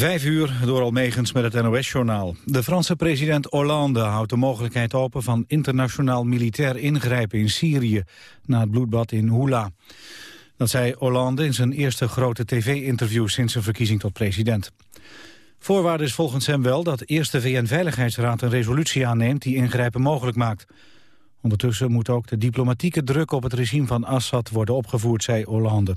Vijf uur door Almegens met het NOS-journaal. De Franse president Hollande houdt de mogelijkheid open van internationaal militair ingrijpen in Syrië na het bloedbad in Hula. Dat zei Hollande in zijn eerste grote tv-interview sinds zijn verkiezing tot president. Voorwaarde is volgens hem wel dat eerst de VN-veiligheidsraad een resolutie aanneemt die ingrijpen mogelijk maakt. Ondertussen moet ook de diplomatieke druk op het regime van Assad worden opgevoerd, zei Hollande.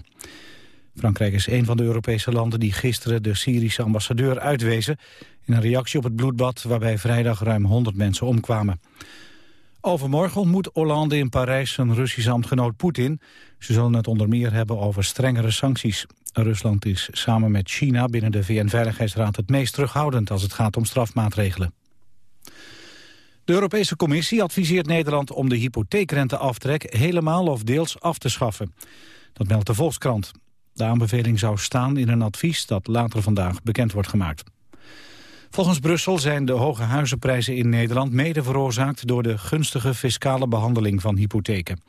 Frankrijk is een van de Europese landen die gisteren de Syrische ambassadeur uitwezen... in een reactie op het bloedbad waarbij vrijdag ruim 100 mensen omkwamen. Overmorgen ontmoet Hollande in Parijs zijn Russische ambtgenoot Poetin. Ze zullen het onder meer hebben over strengere sancties. Rusland is samen met China binnen de VN-veiligheidsraad het meest terughoudend als het gaat om strafmaatregelen. De Europese Commissie adviseert Nederland om de hypotheekrenteaftrek helemaal of deels af te schaffen. Dat meldt de Volkskrant. De aanbeveling zou staan in een advies dat later vandaag bekend wordt gemaakt. Volgens Brussel zijn de hoge huizenprijzen in Nederland mede veroorzaakt door de gunstige fiscale behandeling van hypotheken.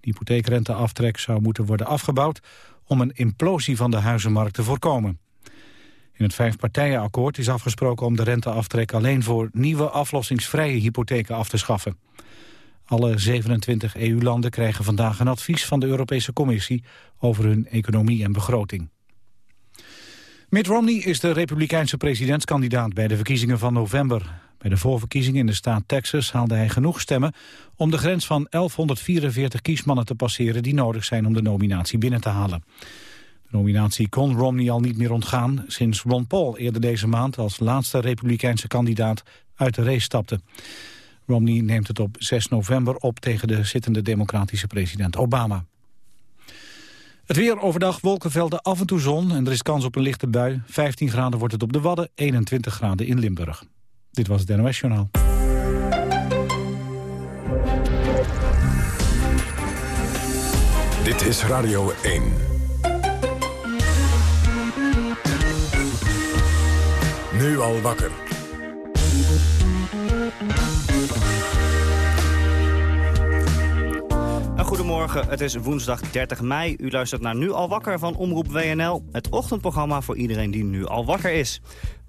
De hypotheekrenteaftrek zou moeten worden afgebouwd om een implosie van de huizenmarkt te voorkomen. In het vijfpartijenakkoord is afgesproken om de renteaftrek alleen voor nieuwe aflossingsvrije hypotheken af te schaffen. Alle 27 EU-landen krijgen vandaag een advies van de Europese Commissie over hun economie en begroting. Mitt Romney is de republikeinse presidentskandidaat bij de verkiezingen van november. Bij de voorverkiezingen in de staat Texas haalde hij genoeg stemmen om de grens van 1144 kiesmannen te passeren die nodig zijn om de nominatie binnen te halen. De nominatie kon Romney al niet meer ontgaan sinds Ron Paul eerder deze maand als laatste republikeinse kandidaat uit de race stapte. Romney neemt het op 6 november op tegen de zittende democratische president Obama. Het weer overdag, wolkenvelden, af en toe zon en er is kans op een lichte bui. 15 graden wordt het op de Wadden, 21 graden in Limburg. Dit was het NOS Journaal. Dit is Radio 1. Nu al wakker. Goedemorgen, het is woensdag 30 mei. U luistert naar Nu al wakker van Omroep WNL. Het ochtendprogramma voor iedereen die nu al wakker is.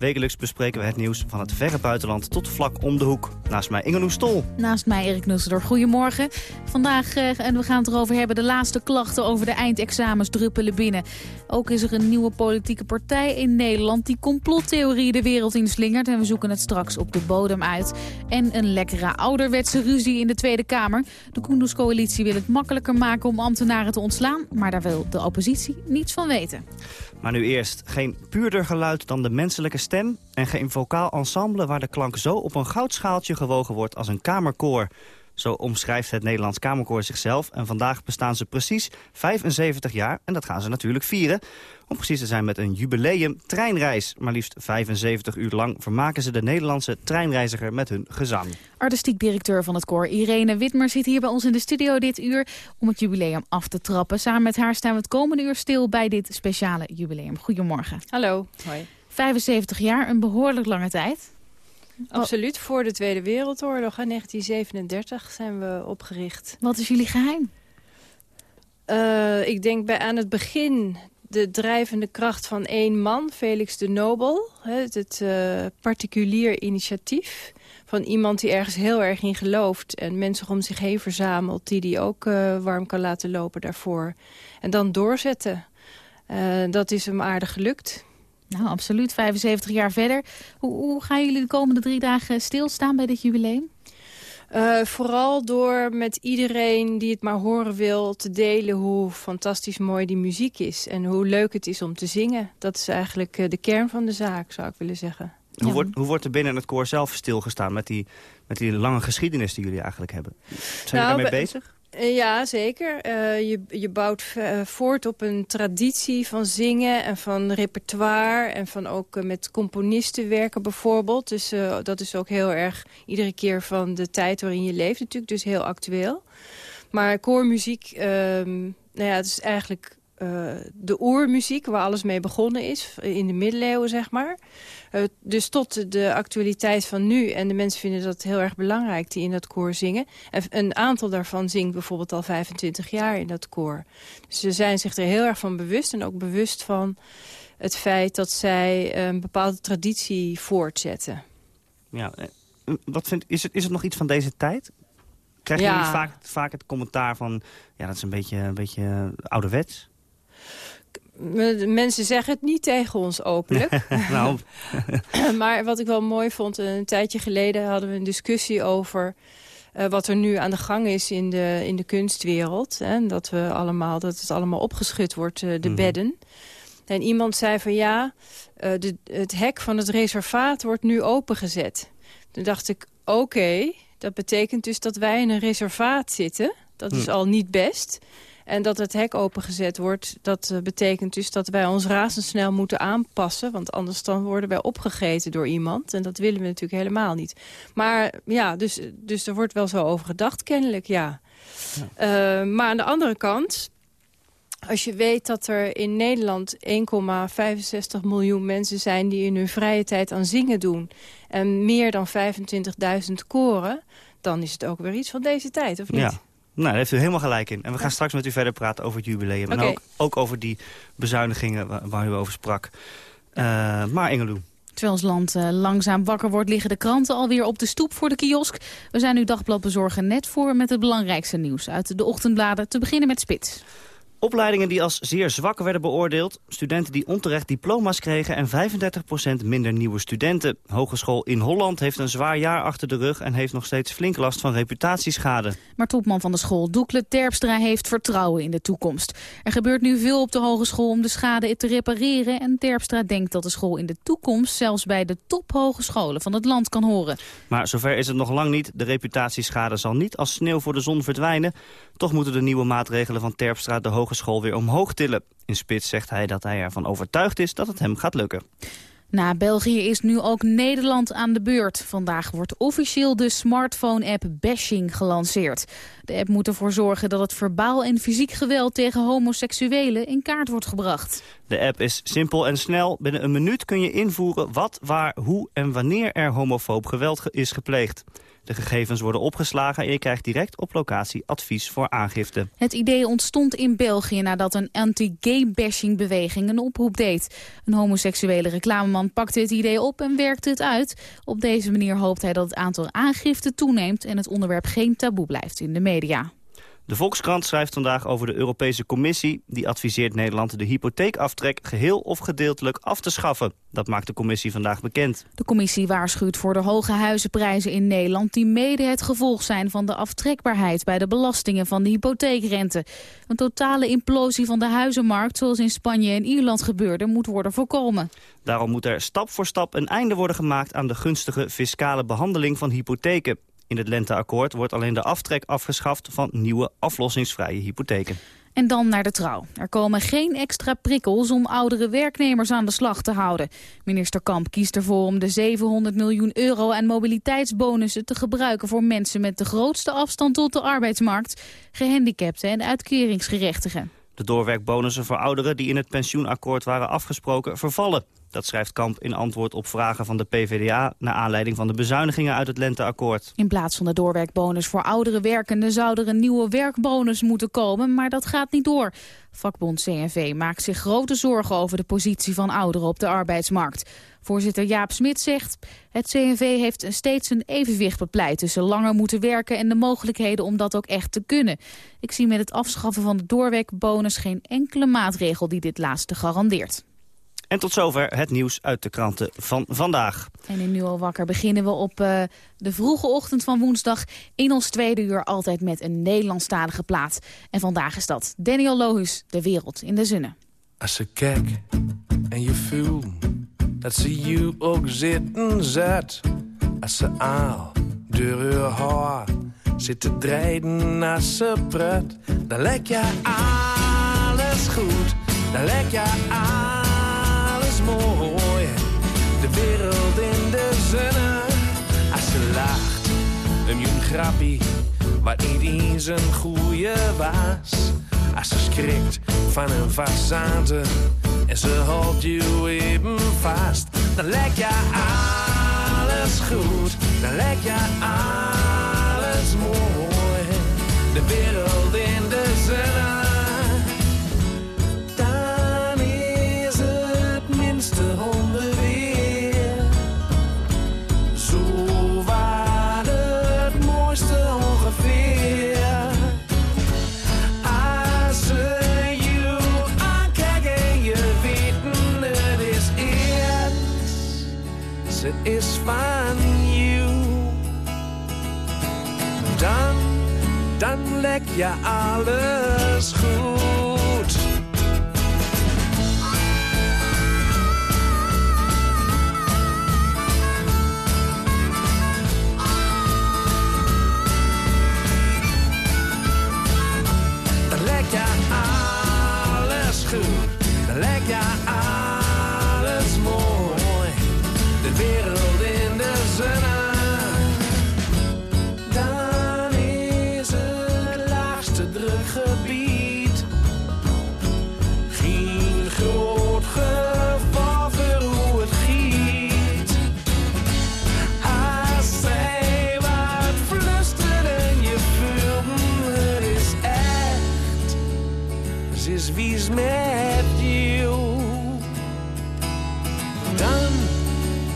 Wekelijks bespreken we het nieuws van het verre buitenland tot vlak om de hoek. Naast mij Inge Stol. Naast mij Erik Nusselder. Goedemorgen. Vandaag, eh, en we gaan het erover hebben, de laatste klachten over de eindexamens druppelen binnen. Ook is er een nieuwe politieke partij in Nederland die complottheorie de wereld inslingert. En we zoeken het straks op de bodem uit. En een lekkere ouderwetse ruzie in de Tweede Kamer. De Koenderscoalitie wil het makkelijker maken om ambtenaren te ontslaan. Maar daar wil de oppositie niets van weten. Maar nu eerst, geen puurder geluid dan de menselijke stem... en geen vocaal ensemble waar de klank zo op een goudschaaltje gewogen wordt als een kamerkoor. Zo omschrijft het Nederlands Kamerkoor zichzelf. En vandaag bestaan ze precies 75 jaar. En dat gaan ze natuurlijk vieren. Om precies te zijn met een jubileum treinreis. Maar liefst 75 uur lang vermaken ze de Nederlandse treinreiziger met hun gezang. Artistiek directeur van het koor Irene Witmer zit hier bij ons in de studio dit uur... om het jubileum af te trappen. Samen met haar staan we het komende uur stil bij dit speciale jubileum. Goedemorgen. Hallo. Hoi. 75 jaar, een behoorlijk lange tijd. Absoluut, voor de Tweede Wereldoorlog, in 1937 zijn we opgericht. Wat is jullie geheim? Uh, ik denk bij aan het begin de drijvende kracht van één man, Felix de Nobel. Het, uh, particulier initiatief van iemand die ergens heel erg in gelooft... en mensen om zich heen verzamelt die die ook uh, warm kan laten lopen daarvoor. En dan doorzetten. dat is hem aardig gelukt. Nou, absoluut. 75 jaar verder. Hoe, hoe gaan jullie de komende drie dagen stilstaan bij dit jubileum? Uh, vooral door met iedereen die het maar horen wil te delen hoe fantastisch mooi die muziek is. En hoe leuk het is om te zingen. Dat is eigenlijk uh, de kern van de zaak, zou ik willen zeggen. Hoe, wordt, hoe wordt er binnen het koor zelf stilgestaan met die, met die lange geschiedenis die jullie eigenlijk hebben? Zijn jullie nou, daarmee bezig? Eh, ja, zeker. Uh, je, je bouwt uh, voort op een traditie van zingen en van repertoire... en van ook met componisten werken bijvoorbeeld. Dus dat is ook heel erg iedere keer van de tijd waarin je leeft natuurlijk. Dus heel actueel. Maar koormuziek, ehm, nou ja, het is eigenlijk de oermuziek... waar alles mee begonnen is, in de middeleeuwen zeg maar... Uh, dus tot de actualiteit van nu. En de mensen vinden dat heel erg belangrijk die in dat koor zingen. En een aantal daarvan zingt bijvoorbeeld al 25 jaar in dat koor. Dus ze zijn zich er heel erg van bewust. En ook bewust van het feit dat zij een bepaalde traditie voortzetten. Ja, wat vindt, is, het, is het nog iets van deze tijd? Krijgen jullie vaak, vaak het commentaar van... ja, dat is een beetje, een beetje ouderwets? Mensen zeggen het niet tegen ons openlijk. nou. maar wat ik wel mooi vond, een tijdje geleden hadden we een discussie over... Uh, wat er nu aan de gang is in de, in de kunstwereld. Hè, dat, we allemaal, dat het allemaal opgeschud wordt, uh, de mhm. bedden. En iemand zei van ja, uh, de, het hek van het reservaat wordt nu opengezet. Toen dacht ik, oké, dat betekent dus dat wij in een reservaat zitten. Dat is hm. al niet best. En dat het hek opengezet wordt, dat uh, betekent dus dat wij ons razendsnel moeten aanpassen. Want anders dan worden wij opgegeten door iemand. En dat willen we natuurlijk helemaal niet. Maar ja, dus, dus er wordt wel zo over gedacht kennelijk, ja. ja. Uh, maar aan de andere kant, als je weet dat er in Nederland 1,65 miljoen mensen zijn... die in hun vrije tijd aan zingen doen... en meer dan 25.000 koren... dan is het ook weer iets van deze tijd, of niet? Ja. Nou, daar heeft u helemaal gelijk in. En we gaan straks met u verder praten over het jubileum. En ook, ook over die bezuinigingen waar, u over sprak. Uh, maar Engeloe. Terwijl ons land uh, langzaam wakker wordt, liggen de kranten alweer op de stoep voor de kiosk. We zijn nu dagbladbezorger net voor met het belangrijkste nieuws uit de ochtendbladen. Te beginnen met Spits. Opleidingen die als zeer zwak werden beoordeeld. Studenten die onterecht diploma's kregen en 35% minder nieuwe studenten. Hogeschool in Holland heeft een zwaar jaar achter de rug... en heeft nog steeds flink last van reputatieschade. Maar topman van de school, Doekle Terpstra, heeft vertrouwen in de toekomst. Er gebeurt nu veel op de hogeschool om de schade te repareren... en Terpstra denkt dat de school in de toekomst... zelfs bij de tophogescholen van het land kan horen. Maar zover is het nog lang niet. De reputatieschade zal niet als sneeuw voor de zon verdwijnen. Toch moeten de nieuwe maatregelen van Terpstra de hogeschool school weer omhoog tillen. In Spits zegt hij dat hij ervan overtuigd is dat het hem gaat lukken. Na België is nu ook Nederland aan de beurt. Vandaag wordt officieel de smartphone-app Bashing gelanceerd. De app moet ervoor zorgen dat het verbaal en fysiek geweld tegen homoseksuelen in kaart wordt gebracht. De app is simpel en snel. Binnen een minuut kun je invoeren wat, waar, hoe en wanneer er homofoob geweld is gepleegd. De gegevens worden opgeslagen en je krijgt direct op locatie advies voor aangifte. Het idee ontstond in België nadat een anti-gay-bashing beweging een oproep deed. Een homoseksuele reclameman pakte het idee op en werkte het uit. Op deze manier hoopt hij dat het aantal aangiften toeneemt en het onderwerp geen taboe blijft in de media. De Volkskrant schrijft vandaag over de Europese Commissie. Die adviseert Nederland de hypotheekaftrek geheel of gedeeltelijk af te schaffen. Dat maakt de commissie vandaag bekend. De commissie waarschuwt voor de hoge huizenprijzen in Nederland... die mede het gevolg zijn van de aftrekbaarheid bij de belastingen van de hypotheekrente. Een totale implosie van de huizenmarkt, zoals in Spanje en Ierland gebeurde, moet worden voorkomen. Daarom moet er stap voor stap een einde worden gemaakt aan de gunstige fiscale behandeling van hypotheken. In het lenteakkoord wordt alleen de aftrek afgeschaft van nieuwe aflossingsvrije hypotheken. En dan naar de trouw. Er komen geen extra prikkels om oudere werknemers aan de slag te houden. Minister Kamp kiest ervoor om de 700 miljoen euro aan mobiliteitsbonussen te gebruiken voor mensen met de grootste afstand tot de arbeidsmarkt, gehandicapten en uitkeringsgerechtigen. De doorwerkbonussen voor ouderen die in het pensioenakkoord waren afgesproken vervallen. Dat schrijft Kamp in antwoord op vragen van de PvdA... naar aanleiding van de bezuinigingen uit het lenteakkoord. In plaats van de doorwerkbonus voor oudere werkenden... zou er een nieuwe werkbonus moeten komen, maar dat gaat niet door. Vakbond CNV maakt zich grote zorgen over de positie van ouderen op de arbeidsmarkt. Voorzitter Jaap Smit zegt... het CNV heeft steeds een evenwicht bepleit tussen langer moeten werken... en de mogelijkheden om dat ook echt te kunnen. Ik zie met het afschaffen van de doorwerkbonus geen enkele maatregel die dit laatste garandeert. En tot zover het nieuws uit de kranten van vandaag. En in Nu al wakker beginnen we op uh, de vroege ochtend van woensdag... in ons tweede uur altijd met een Nederlandstalige plaat. En vandaag is dat Daniel Lohus, De Wereld in de Zonne. Als ze kijk en je voelt dat ze je ook zitten zet. Als ze aal door haar haar zit te draaien als ze pret. Dan lijkt je alles goed, dan lijkt je alles mooi. De wereld in de zonne. Als ze lacht, een jong grappie. Wat niet eens een goeie was. Als ze schrikt van een façade. En ze houdt je even vast. Dan lijkt je alles goed. Dan lijkt je alles mooi. De wereld in de zonne. Lek je alles goed.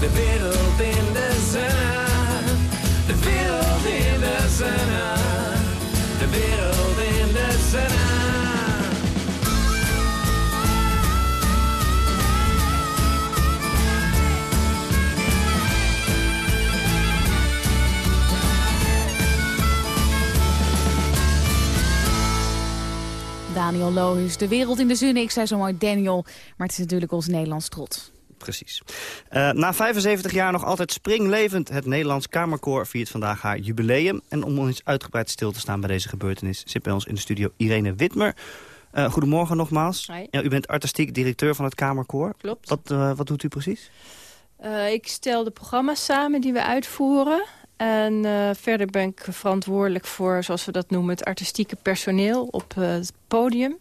De wereld in de zon, de wereld in de zon, de wereld in de zon. Daniel Lohuis, de wereld in de zon. Ik zei zo mooi Daniel, maar het is natuurlijk ons Nederlands trots. Precies. Eh, na 75 jaar nog altijd springlevend. Het Nederlands Kamerkoor viert vandaag haar jubileum. En om eens uitgebreid stil te staan bij deze gebeurtenis... zit bij ons in de studio Irene Witmer. Eh, goedemorgen nogmaals. Hi. Ja, u bent artistiek directeur van het Kamerkoor. Klopt. Wat, eh, wat doet u precies? Ik stel de programma's samen die we uitvoeren. En verder ben ik verantwoordelijk voor, zoals we dat noemen... het artistieke personeel op het podium.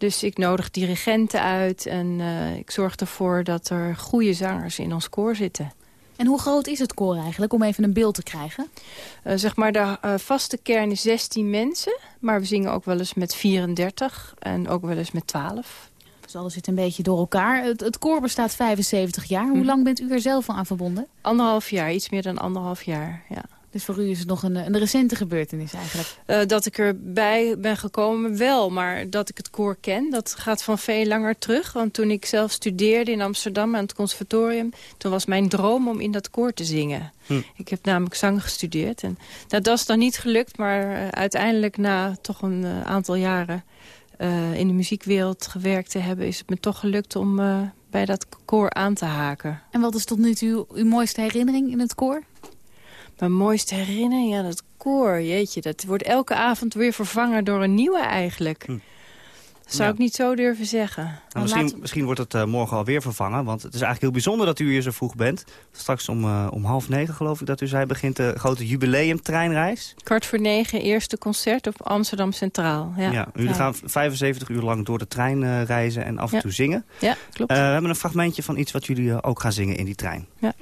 Dus ik nodig dirigenten uit en eh, ik zorg ervoor dat er goede zangers in ons koor zitten. En hoe groot is het koor eigenlijk, om even een beeld te krijgen? Eh, zeg maar, de eh, vaste kern is 16 mensen. Maar we zingen ook wel eens met 34 en ook wel eens met 12. Dus alles zit een beetje door elkaar. Het, het koor bestaat 75 jaar. Hoe Mhm. lang bent u er zelf aan verbonden? Anderhalf jaar, iets meer dan anderhalf jaar, ja. Dus voor u is het nog een, een recente gebeurtenis eigenlijk. Eh, dat ik erbij ben gekomen, wel. Maar dat ik het koor ken, dat gaat van veel langer terug. Want toen ik zelf studeerde in Amsterdam aan het conservatorium... toen was mijn droom om in dat koor te zingen. Hm. Ik heb namelijk zang gestudeerd. En nou, dat is dan niet gelukt, maar eh, uiteindelijk na toch een eh, aantal jaren... eh, in de muziekwereld gewerkt te hebben... is het me toch gelukt om eh, bij dat koor aan te haken. En wat is tot nu toe uw mooiste herinnering in het koor? Mijn mooiste herinnering, ja, dat koor, jeetje. Dat wordt elke avond weer vervangen door een nieuwe eigenlijk. Hm. Zou Ja. ik niet zo durven zeggen. Nou, misschien, laten misschien wordt het eh, morgen alweer vervangen. Want het is eigenlijk heel bijzonder dat u hier zo vroeg bent. Straks om, eh, om half negen, geloof ik dat u zei... begint de grote jubileumtreinreis. Kwart voor negen, eerste concert op Amsterdam Centraal. Ja, Ja. jullie Ja. gaan 75 uur lang door de trein eh, reizen en af en toe zingen. Ja, klopt. We hebben een fragmentje van iets wat jullie ook gaan zingen in die trein. Ja.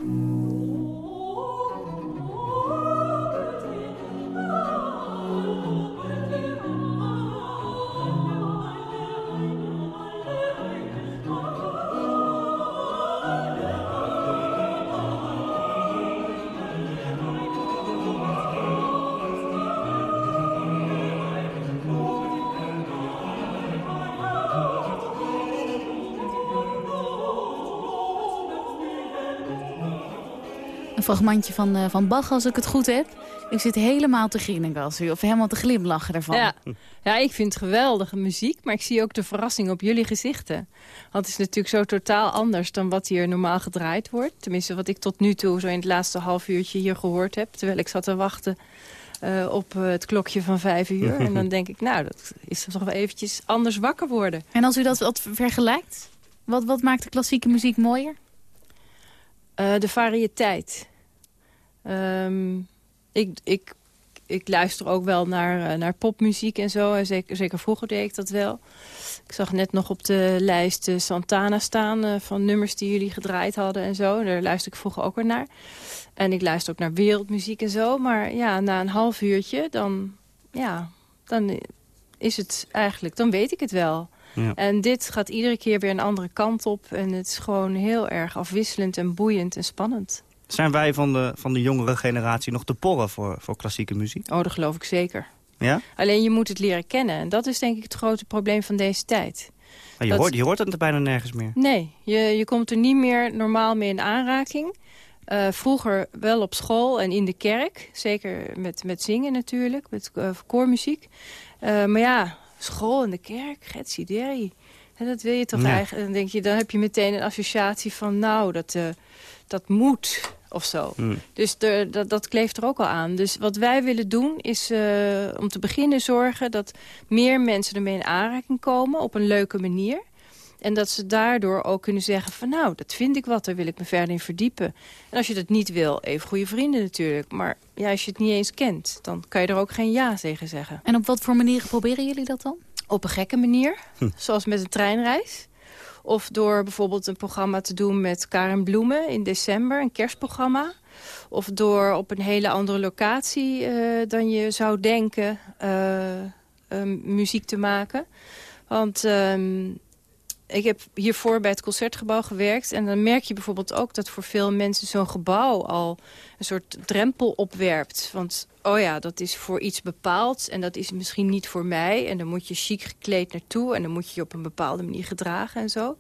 Fragmentje van, eh, van Bach, als ik het goed heb. Ik zit helemaal te grinniken als u, of helemaal te glimlachen ervan. Ja. ja, ik vind het geweldige muziek, maar ik zie ook de verrassing op jullie gezichten. Want het is natuurlijk zo totaal anders dan wat hier normaal gedraaid wordt. Tenminste, wat ik tot nu toe zo in het laatste half uurtje hier gehoord heb. Terwijl ik zat te wachten eh, op eh, het klokje van vijf uur. en dan denk ik, nou, dat is toch wel eventjes anders wakker worden. En als u dat wat vergelijkt, wat, wat maakt de klassieke muziek mooier? Uh, de variëteit. Um, ik, ik, ik luister ook wel naar, uh, naar popmuziek en zo. En zeker, zeker vroeger deed ik dat wel. Ik zag net nog op de lijst uh, Santana staan... Uh, van nummers die jullie gedraaid hadden en zo. Daar luister ik vroeger ook weer naar. En ik luister ook naar wereldmuziek en zo. Maar ja, na een half uurtje, dan, ja, dan is het eigenlijk... dan weet ik het wel. Ja. En dit gaat iedere keer weer een andere kant op. En het is gewoon heel erg afwisselend en boeiend en spannend. Zijn wij van de, van de jongere generatie nog te porren voor, voor klassieke muziek? Oh, dat geloof ik zeker. Ja? Alleen je moet het leren kennen. En dat is denk ik het grote probleem van deze tijd. Maar je, dat... hoort, je hoort het bijna nergens meer. Nee, je, je komt er niet meer normaal mee in aanraking. Uh, vroeger wel op school en in de kerk. Zeker met, met zingen natuurlijk, met uh, koormuziek. Uh, maar ja, school en de kerk, getsideri. En dat wil je toch ja. eigenlijk. Dan denk je, dan heb je meteen een associatie van... nou, dat, dat moet of zo. Hmm. Dus de, dat, dat kleeft er ook al aan. Dus wat wij willen doen is uh, om te beginnen zorgen... dat meer mensen ermee in aanraking komen op een leuke manier. En dat ze daardoor ook kunnen zeggen van... nou, dat vind ik wat, daar wil ik me verder in verdiepen. En als je dat niet wil, even goede vrienden natuurlijk. Maar ja, als je het niet eens kent, dan kan je er ook geen ja tegen zeggen. En op wat voor manieren proberen jullie dat dan? Op een gekke manier, hm. zoals met een treinreis. Of door bijvoorbeeld een programma te doen met Karen Bloemen in december, een kerstprogramma. Of door op een hele andere locatie uh, dan je zou denken uh, um, muziek te maken. Want um, ik heb hiervoor bij het Concertgebouw gewerkt. En dan merk je bijvoorbeeld ook dat voor veel mensen zo'n gebouw al een soort drempel opwerpt. Want, oh ja, dat is voor iets bepaald en dat is misschien niet voor mij. En dan moet je chic gekleed naartoe en dan moet je je op een bepaalde manier gedragen en zo.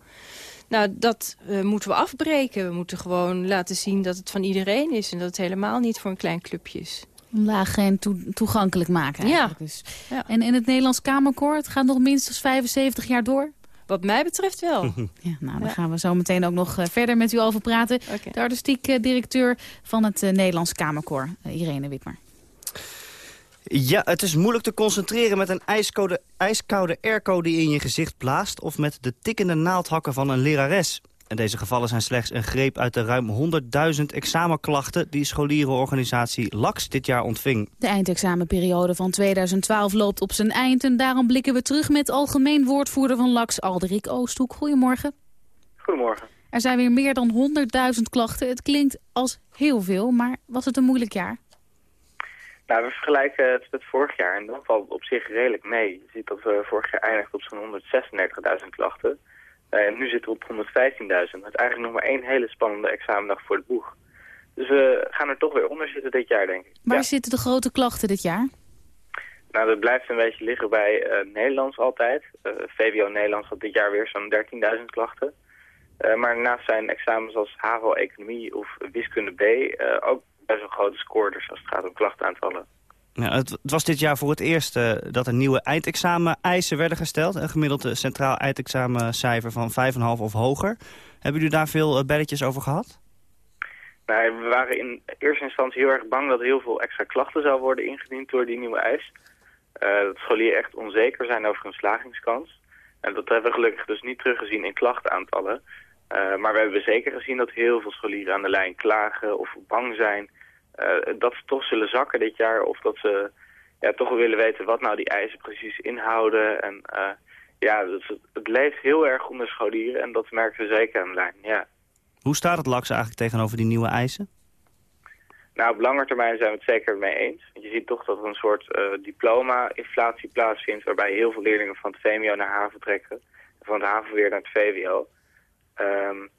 Nou, dat uh, moeten we afbreken. We moeten gewoon laten zien dat het van iedereen is... en dat het helemaal niet voor een klein clubje is. Laag en toe toegankelijk maken eigenlijk. Ja. Dus. ja. En in het Nederlands Kamerkoor, het gaat nog minstens 75 jaar door? Wat mij betreft wel. Ja, nou, daar gaan we zo meteen ook nog uh, verder met u over praten. Okay. De artistiek directeur van het uh, Nederlands Kamerkoor, Irene Witmer. Ja, het is moeilijk te concentreren met een ijskoude, ijskoude airco die in je gezicht blaast... of met de tikkende naaldhakken van een lerares. En deze gevallen zijn slechts een greep uit de ruim 100.000 examenklachten... die scholierenorganisatie LAX dit jaar ontving. De eindexamenperiode van 2012 loopt op zijn eind... en daarom blikken we terug met algemeen woordvoerder van LAX, Alderik Oosthoek. Goedemorgen. Goedemorgen. Er zijn weer meer dan 100.000 klachten. Het klinkt als heel veel, maar was het een moeilijk jaar? Nou, we vergelijken het met vorig jaar en dat valt op zich redelijk mee. Je ziet dat we vorig jaar eindigden op zo'n 136.000 klachten. En nu zitten we op 115.000. Het is eigenlijk nog maar één hele spannende examendag voor het boeg. Dus we gaan er toch weer onder zitten dit jaar, denk ik. Waar ja. zitten de grote klachten dit jaar? Nou, dat blijft een beetje liggen bij uh, Nederlands altijd. Uh, VWO Nederlands had dit jaar weer zo'n 13.000 klachten. Uh, maar daarnaast zijn examens als HAVO-economie of wiskunde B ook best wel grote scoorders als het gaat om klachtaantallen. Ja, het, het, was dit jaar voor het eerst uh, dat er nieuwe eindexamen-eisen werden gesteld. Een gemiddelde centraal eindexamencijfer van 5,5 of hoger. Hebben jullie daar veel uh, belletjes over gehad? Nou, we waren in eerste instantie heel erg bang dat er heel veel extra klachten zou worden ingediend door die nieuwe eis. Uh, dat scholieren echt onzeker zijn over hun slagingskans. En dat hebben we gelukkig dus niet teruggezien in klachtaantallen. maar we hebben zeker gezien dat heel veel scholieren aan de lijn klagen of bang zijn uh, dat ze toch zullen zakken dit jaar. Of dat ze ja, toch willen weten wat nou die eisen precies inhouden. En uh, ja, dus het, het, leeft heel erg onder scholieren en dat merken we zeker aan de lijn, ja. Hoe staat het LAX eigenlijk tegenover die nieuwe eisen? Nou, op lange termijn zijn we het zeker mee eens. Want je ziet toch dat er een soort uh, diploma-inflatie plaatsvindt... waarbij heel veel leerlingen van het VMO naar HAVO trekken... van het HAVO weer naar het VWO. Um,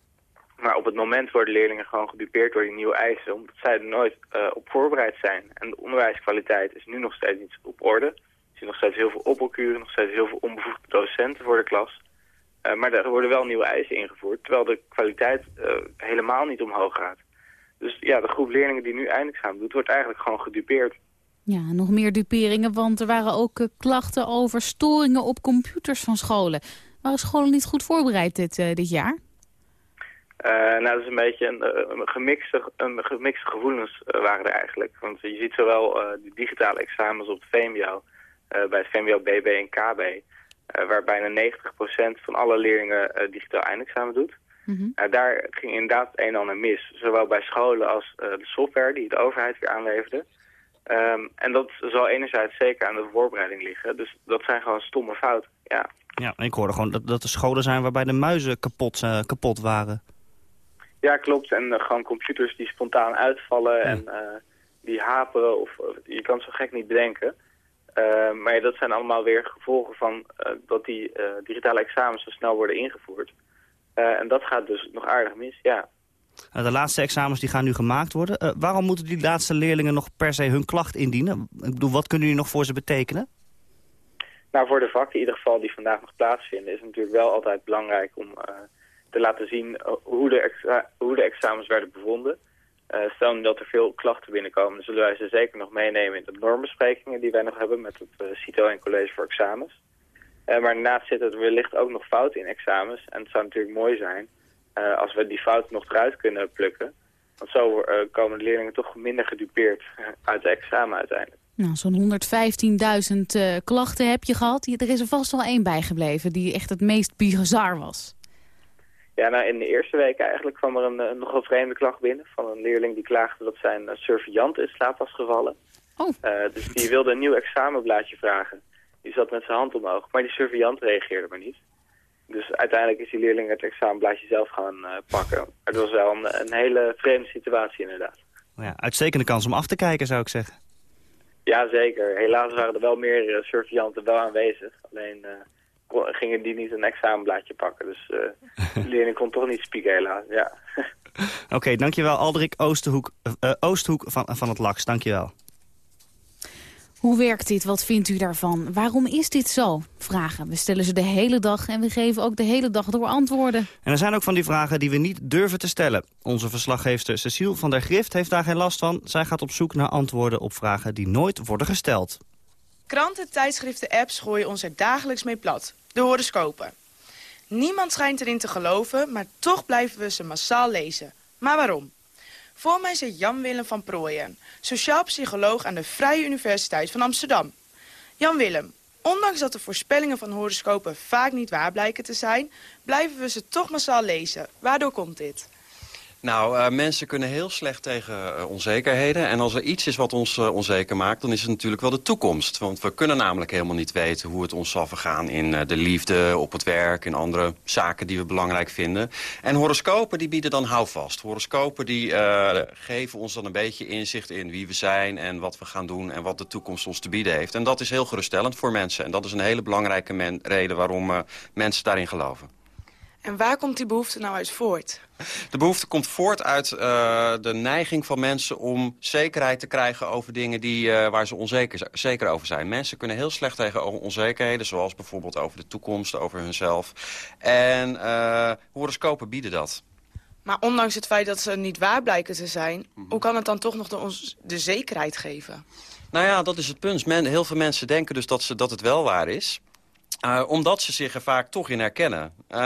maar op het moment worden leerlingen gewoon gedupeerd door die nieuwe eisen... omdat zij er nooit uh, op voorbereid zijn. En de onderwijskwaliteit is nu nog steeds niet op orde. Er zijn nog steeds heel veel oppelkuren, nog steeds heel veel onbevoegde docenten voor de klas. Uh, maar er worden wel nieuwe eisen ingevoerd... terwijl de kwaliteit uh, helemaal niet omhoog gaat. Dus ja, de groep leerlingen die nu eindexamen doet... wordt eigenlijk gewoon gedupeerd. Ja, nog meer duperingen, want er waren ook klachten over storingen op computers van scholen. Waren scholen niet goed voorbereid dit, dit jaar? Uh, nou, dat is een beetje een, een gemixte, een gemixte gevoelens uh, waren er eigenlijk. Want je ziet zowel uh, die digitale examens op het VMBO, bij het VMBO BB en KB, waar bijna 90% van alle leerlingen digitaal eindexamen doet. Nou, daar ging inderdaad het een en ander mis. Zowel bij scholen als de software die de overheid weer aanleverde. Ehm, en dat zal enerzijds zeker aan de voorbereiding liggen. Dus dat zijn gewoon stomme fouten, ja. Ja, ik hoorde gewoon dat, dat er scholen zijn waarbij de muizen kapot, uh, kapot waren. Ja, klopt. En uh, gewoon computers die spontaan uitvallen en uh, die haperen. Of, je kan het zo gek niet bedenken. maar ja, dat zijn allemaal weer gevolgen van dat die digitale examens zo snel worden ingevoerd. en dat gaat dus nog aardig mis, ja. De laatste examens die gaan nu gemaakt worden. waarom moeten die laatste leerlingen nog per se hun klacht indienen? Ik bedoel, wat kunnen jullie nog voor ze betekenen? Nou, voor de vakken in ieder geval die vandaag nog plaatsvinden... is het natuurlijk wel altijd belangrijk om te laten zien uh, hoe, de hoe de examens werden bevonden. Uh, stel dat er veel klachten binnenkomen... zullen wij ze zeker nog meenemen in de normbesprekingen die wij nog hebben... met het CITO en College voor Examens. maar daarnaast zit er wellicht ook nog fouten in examens. En het zou natuurlijk mooi zijn als we die fouten nog eruit kunnen plukken. Want zo komen de leerlingen toch minder gedupeerd uit de examen uiteindelijk. Nou, zo'n 115.000 uh, klachten heb je gehad. Er is er vast wel één bijgebleven die echt het meest bizar was. Ja, nou in de eerste week eigenlijk kwam er een, een nogal vreemde klacht binnen... van een leerling die klaagde dat zijn uh, surveillant in slaap was gevallen. Oh. Uh, dus die wilde een nieuw examenblaadje vragen. Die zat met zijn hand omhoog, maar die surveillant reageerde maar niet. Dus uiteindelijk is die leerling het examenblaadje zelf gaan uh, pakken. Maar het was wel een, een hele vreemde situatie inderdaad. Ja, uitstekende kans om af te kijken zou ik zeggen. Ja, zeker. Helaas waren er wel meer uh, surveillanten wel aanwezig. Alleen uh, gingen die niet een examenblaadje pakken. Dus uh, de leerling kon toch niet spieken helaas, ja. Oké, okay, dankjewel Aldrik Oosterhoek, Oosthoek van, van het LAX. Dankjewel. Hoe werkt dit? Wat vindt u daarvan? Waarom is dit zo? Vragen. We stellen ze de hele dag en we geven ook de hele dag door antwoorden. En er zijn ook van die vragen die we niet durven te stellen. Onze verslaggeefster Cecile van der Grift heeft daar geen last van. Zij gaat op zoek naar antwoorden op vragen die nooit worden gesteld. Kranten, tijdschriften, apps gooien ons er dagelijks mee plat. De horoscopen. Niemand schijnt erin te geloven, maar toch blijven we ze massaal lezen. Maar waarom? Voor mij zit Jan-Willem van Prooijen, sociaal psycholoog aan de Vrije Universiteit van Amsterdam. Jan-Willem, ondanks dat de voorspellingen van horoscopen vaak niet waar blijken te zijn... blijven we ze toch massaal lezen. Waardoor komt dit? Nou, uh, mensen kunnen heel slecht tegen uh, onzekerheden. En als er iets is wat ons uh, onzeker maakt, dan is het natuurlijk wel de toekomst. Want we kunnen namelijk helemaal niet weten hoe het ons zal vergaan in de liefde, op het werk... en andere zaken die we belangrijk vinden. En horoscopen die bieden dan houvast. Horoscopen die geven ons dan een beetje inzicht in wie we zijn... en wat we gaan doen en wat de toekomst ons te bieden heeft. En dat is heel geruststellend voor mensen. En dat is een hele belangrijke reden waarom mensen daarin geloven. En waar komt die behoefte nou uit voort? De behoefte komt voort uit uh, de neiging van mensen om zekerheid te krijgen over dingen die, uh, waar ze onzeker zeker over zijn. Mensen kunnen heel slecht tegen onzekerheden, zoals bijvoorbeeld over de toekomst, over hunzelf. En uh, horoscopen bieden dat. Maar ondanks het feit dat ze niet waar blijken te zijn... Mm -hmm. hoe kan het dan toch nog de, ons de zekerheid geven? Nou ja, dat is het punt. Men, heel veel mensen denken dus dat, ze, dat het wel waar is... Uh, omdat ze zich er vaak toch in herkennen. Uh,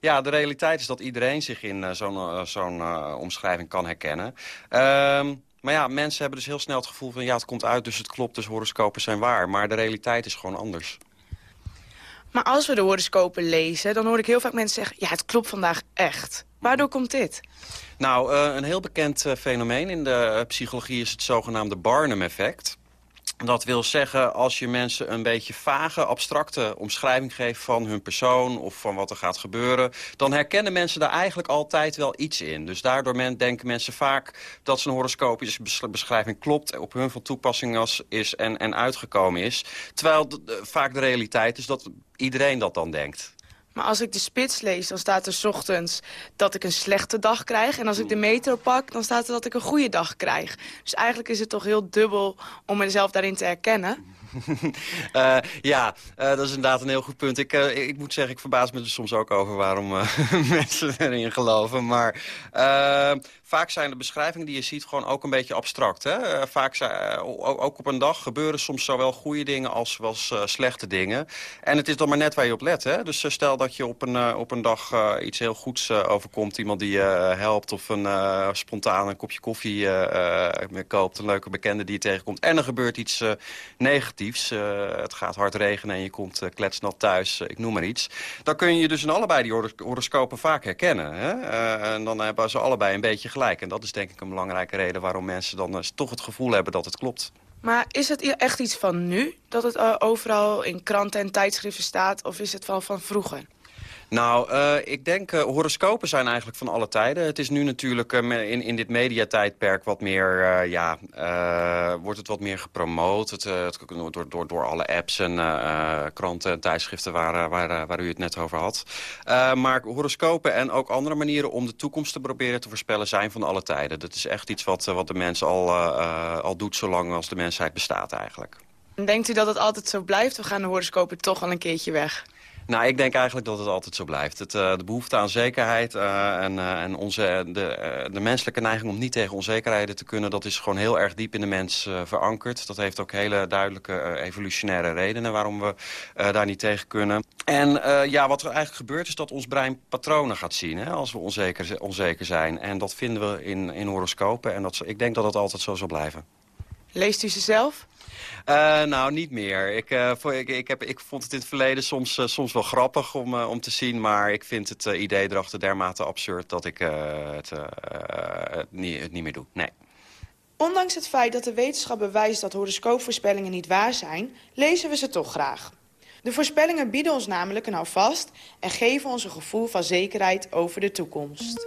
ja, de realiteit is dat iedereen zich in uh, zo'n zo'n omschrijving kan herkennen. Ehm, maar ja, mensen hebben dus heel snel het gevoel van... ja, het komt uit, dus het klopt, dus horoscopen zijn waar. Maar de realiteit is gewoon anders. Maar als we de horoscopen lezen, dan hoor ik heel vaak mensen zeggen... ja, het klopt vandaag echt. Waardoor komt dit? Nou, een heel bekend fenomeen in de psychologie is het zogenaamde Barnum-effect... Dat wil zeggen, als je mensen een beetje vage, abstracte omschrijving geeft van hun persoon of van wat er gaat gebeuren, dan herkennen mensen daar eigenlijk altijd wel iets in. Dus daardoor men, denken mensen vaak dat zijn horoscopische beschrijving klopt, op hun van toepassing is en, en uitgekomen is. Terwijl vaak de realiteit is dat iedereen dat dan denkt. Maar als ik de spits lees, dan staat er 's ochtends dat ik een slechte dag krijg. En als ik de metro pak, dan staat er dat ik een goede dag krijg. Dus eigenlijk is het toch heel dubbel om mezelf daarin te herkennen. Uh, ja, uh, dat is inderdaad een heel goed punt. Ik, uh, ik moet zeggen, ik verbaas me er soms ook over waarom mensen erin geloven. Maar vaak zijn de beschrijvingen die je ziet gewoon ook een beetje abstract. Hè? vaak zijn, ook op een dag gebeuren soms zowel goede dingen als wel slechte dingen. En het is dan maar net waar je op let. Hè? Dus stel dat je op een, op een dag iets heel goeds overkomt. Iemand die je helpt of een spontaan een kopje koffie koopt. Een leuke bekende die je tegenkomt. En er gebeurt iets negatiefs. Het gaat hard regenen en je komt kletsnat thuis. ik noem maar iets. Dan kun je dus in allebei die horoscopen vaak herkennen. Hè? en dan hebben ze allebei een beetje gelijk. En dat is denk ik een belangrijke reden waarom mensen dan toch het gevoel hebben dat het klopt. Maar is het echt iets van nu, dat het overal in kranten en tijdschriften staat... of is het wel van vroeger? Nou, uh, ik denk uh, horoscopen zijn eigenlijk van alle tijden. Het is nu natuurlijk uh, in, in dit mediatijdperk wat meer, ja, wordt het wat meer gepromoot. Het, het, door, door, door alle apps en kranten en tijdschriften waar, waar, waar u het net over had. maar horoscopen en ook andere manieren om de toekomst te proberen te voorspellen zijn van alle tijden. Dat is echt iets wat, wat de mens al, al doet zolang als de mensheid bestaat eigenlijk. Denkt u dat het altijd zo blijft? We gaan de horoscopen toch al een keertje weg? Nou, ik denk eigenlijk dat het altijd zo blijft. Het, uh, de behoefte aan zekerheid uh, en, uh, en onze, de, de menselijke neiging om niet tegen onzekerheden te kunnen... dat is gewoon heel erg diep in de mens verankerd. Dat heeft ook hele duidelijke evolutionaire redenen waarom we daar niet tegen kunnen. En ja, wat er eigenlijk gebeurt is dat ons brein patronen gaat zien... Hè, als we onzeker, onzeker zijn. En dat vinden we in, in horoscopen. En dat, ik denk dat het altijd zo zal blijven. Leest u ze zelf? Uh, nou, niet meer. Ik, uh, ik, ik, heb, ik vond het in het verleden soms, uh, soms wel grappig om, om te zien... maar ik vind het idee erachter dermate absurd dat ik het, het, niet, het niet meer doe. Nee. Ondanks het feit dat de wetenschap bewijst dat horoscoopvoorspellingen niet waar zijn... lezen we ze toch graag. De voorspellingen bieden ons namelijk een houvast... en geven ons een gevoel van zekerheid over de toekomst.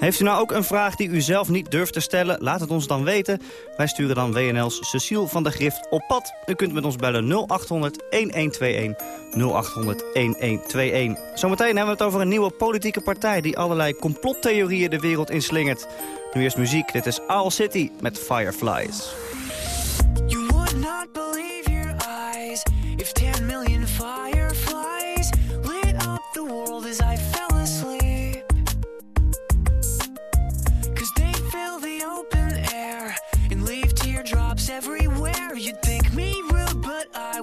Heeft u nou ook een vraag die u zelf niet durft te stellen? Laat het ons dan weten. Wij sturen dan WNL's Cecile van der Grift op pad. U kunt met ons bellen 0800 1121 0800 1121. Zometeen hebben we het over een nieuwe politieke partij... die allerlei complottheorieën de wereld inslingert. Nu eerst muziek. Dit is Owl City met Fireflies. You would not believe your eyes if 10 million fireflies lit up the world as I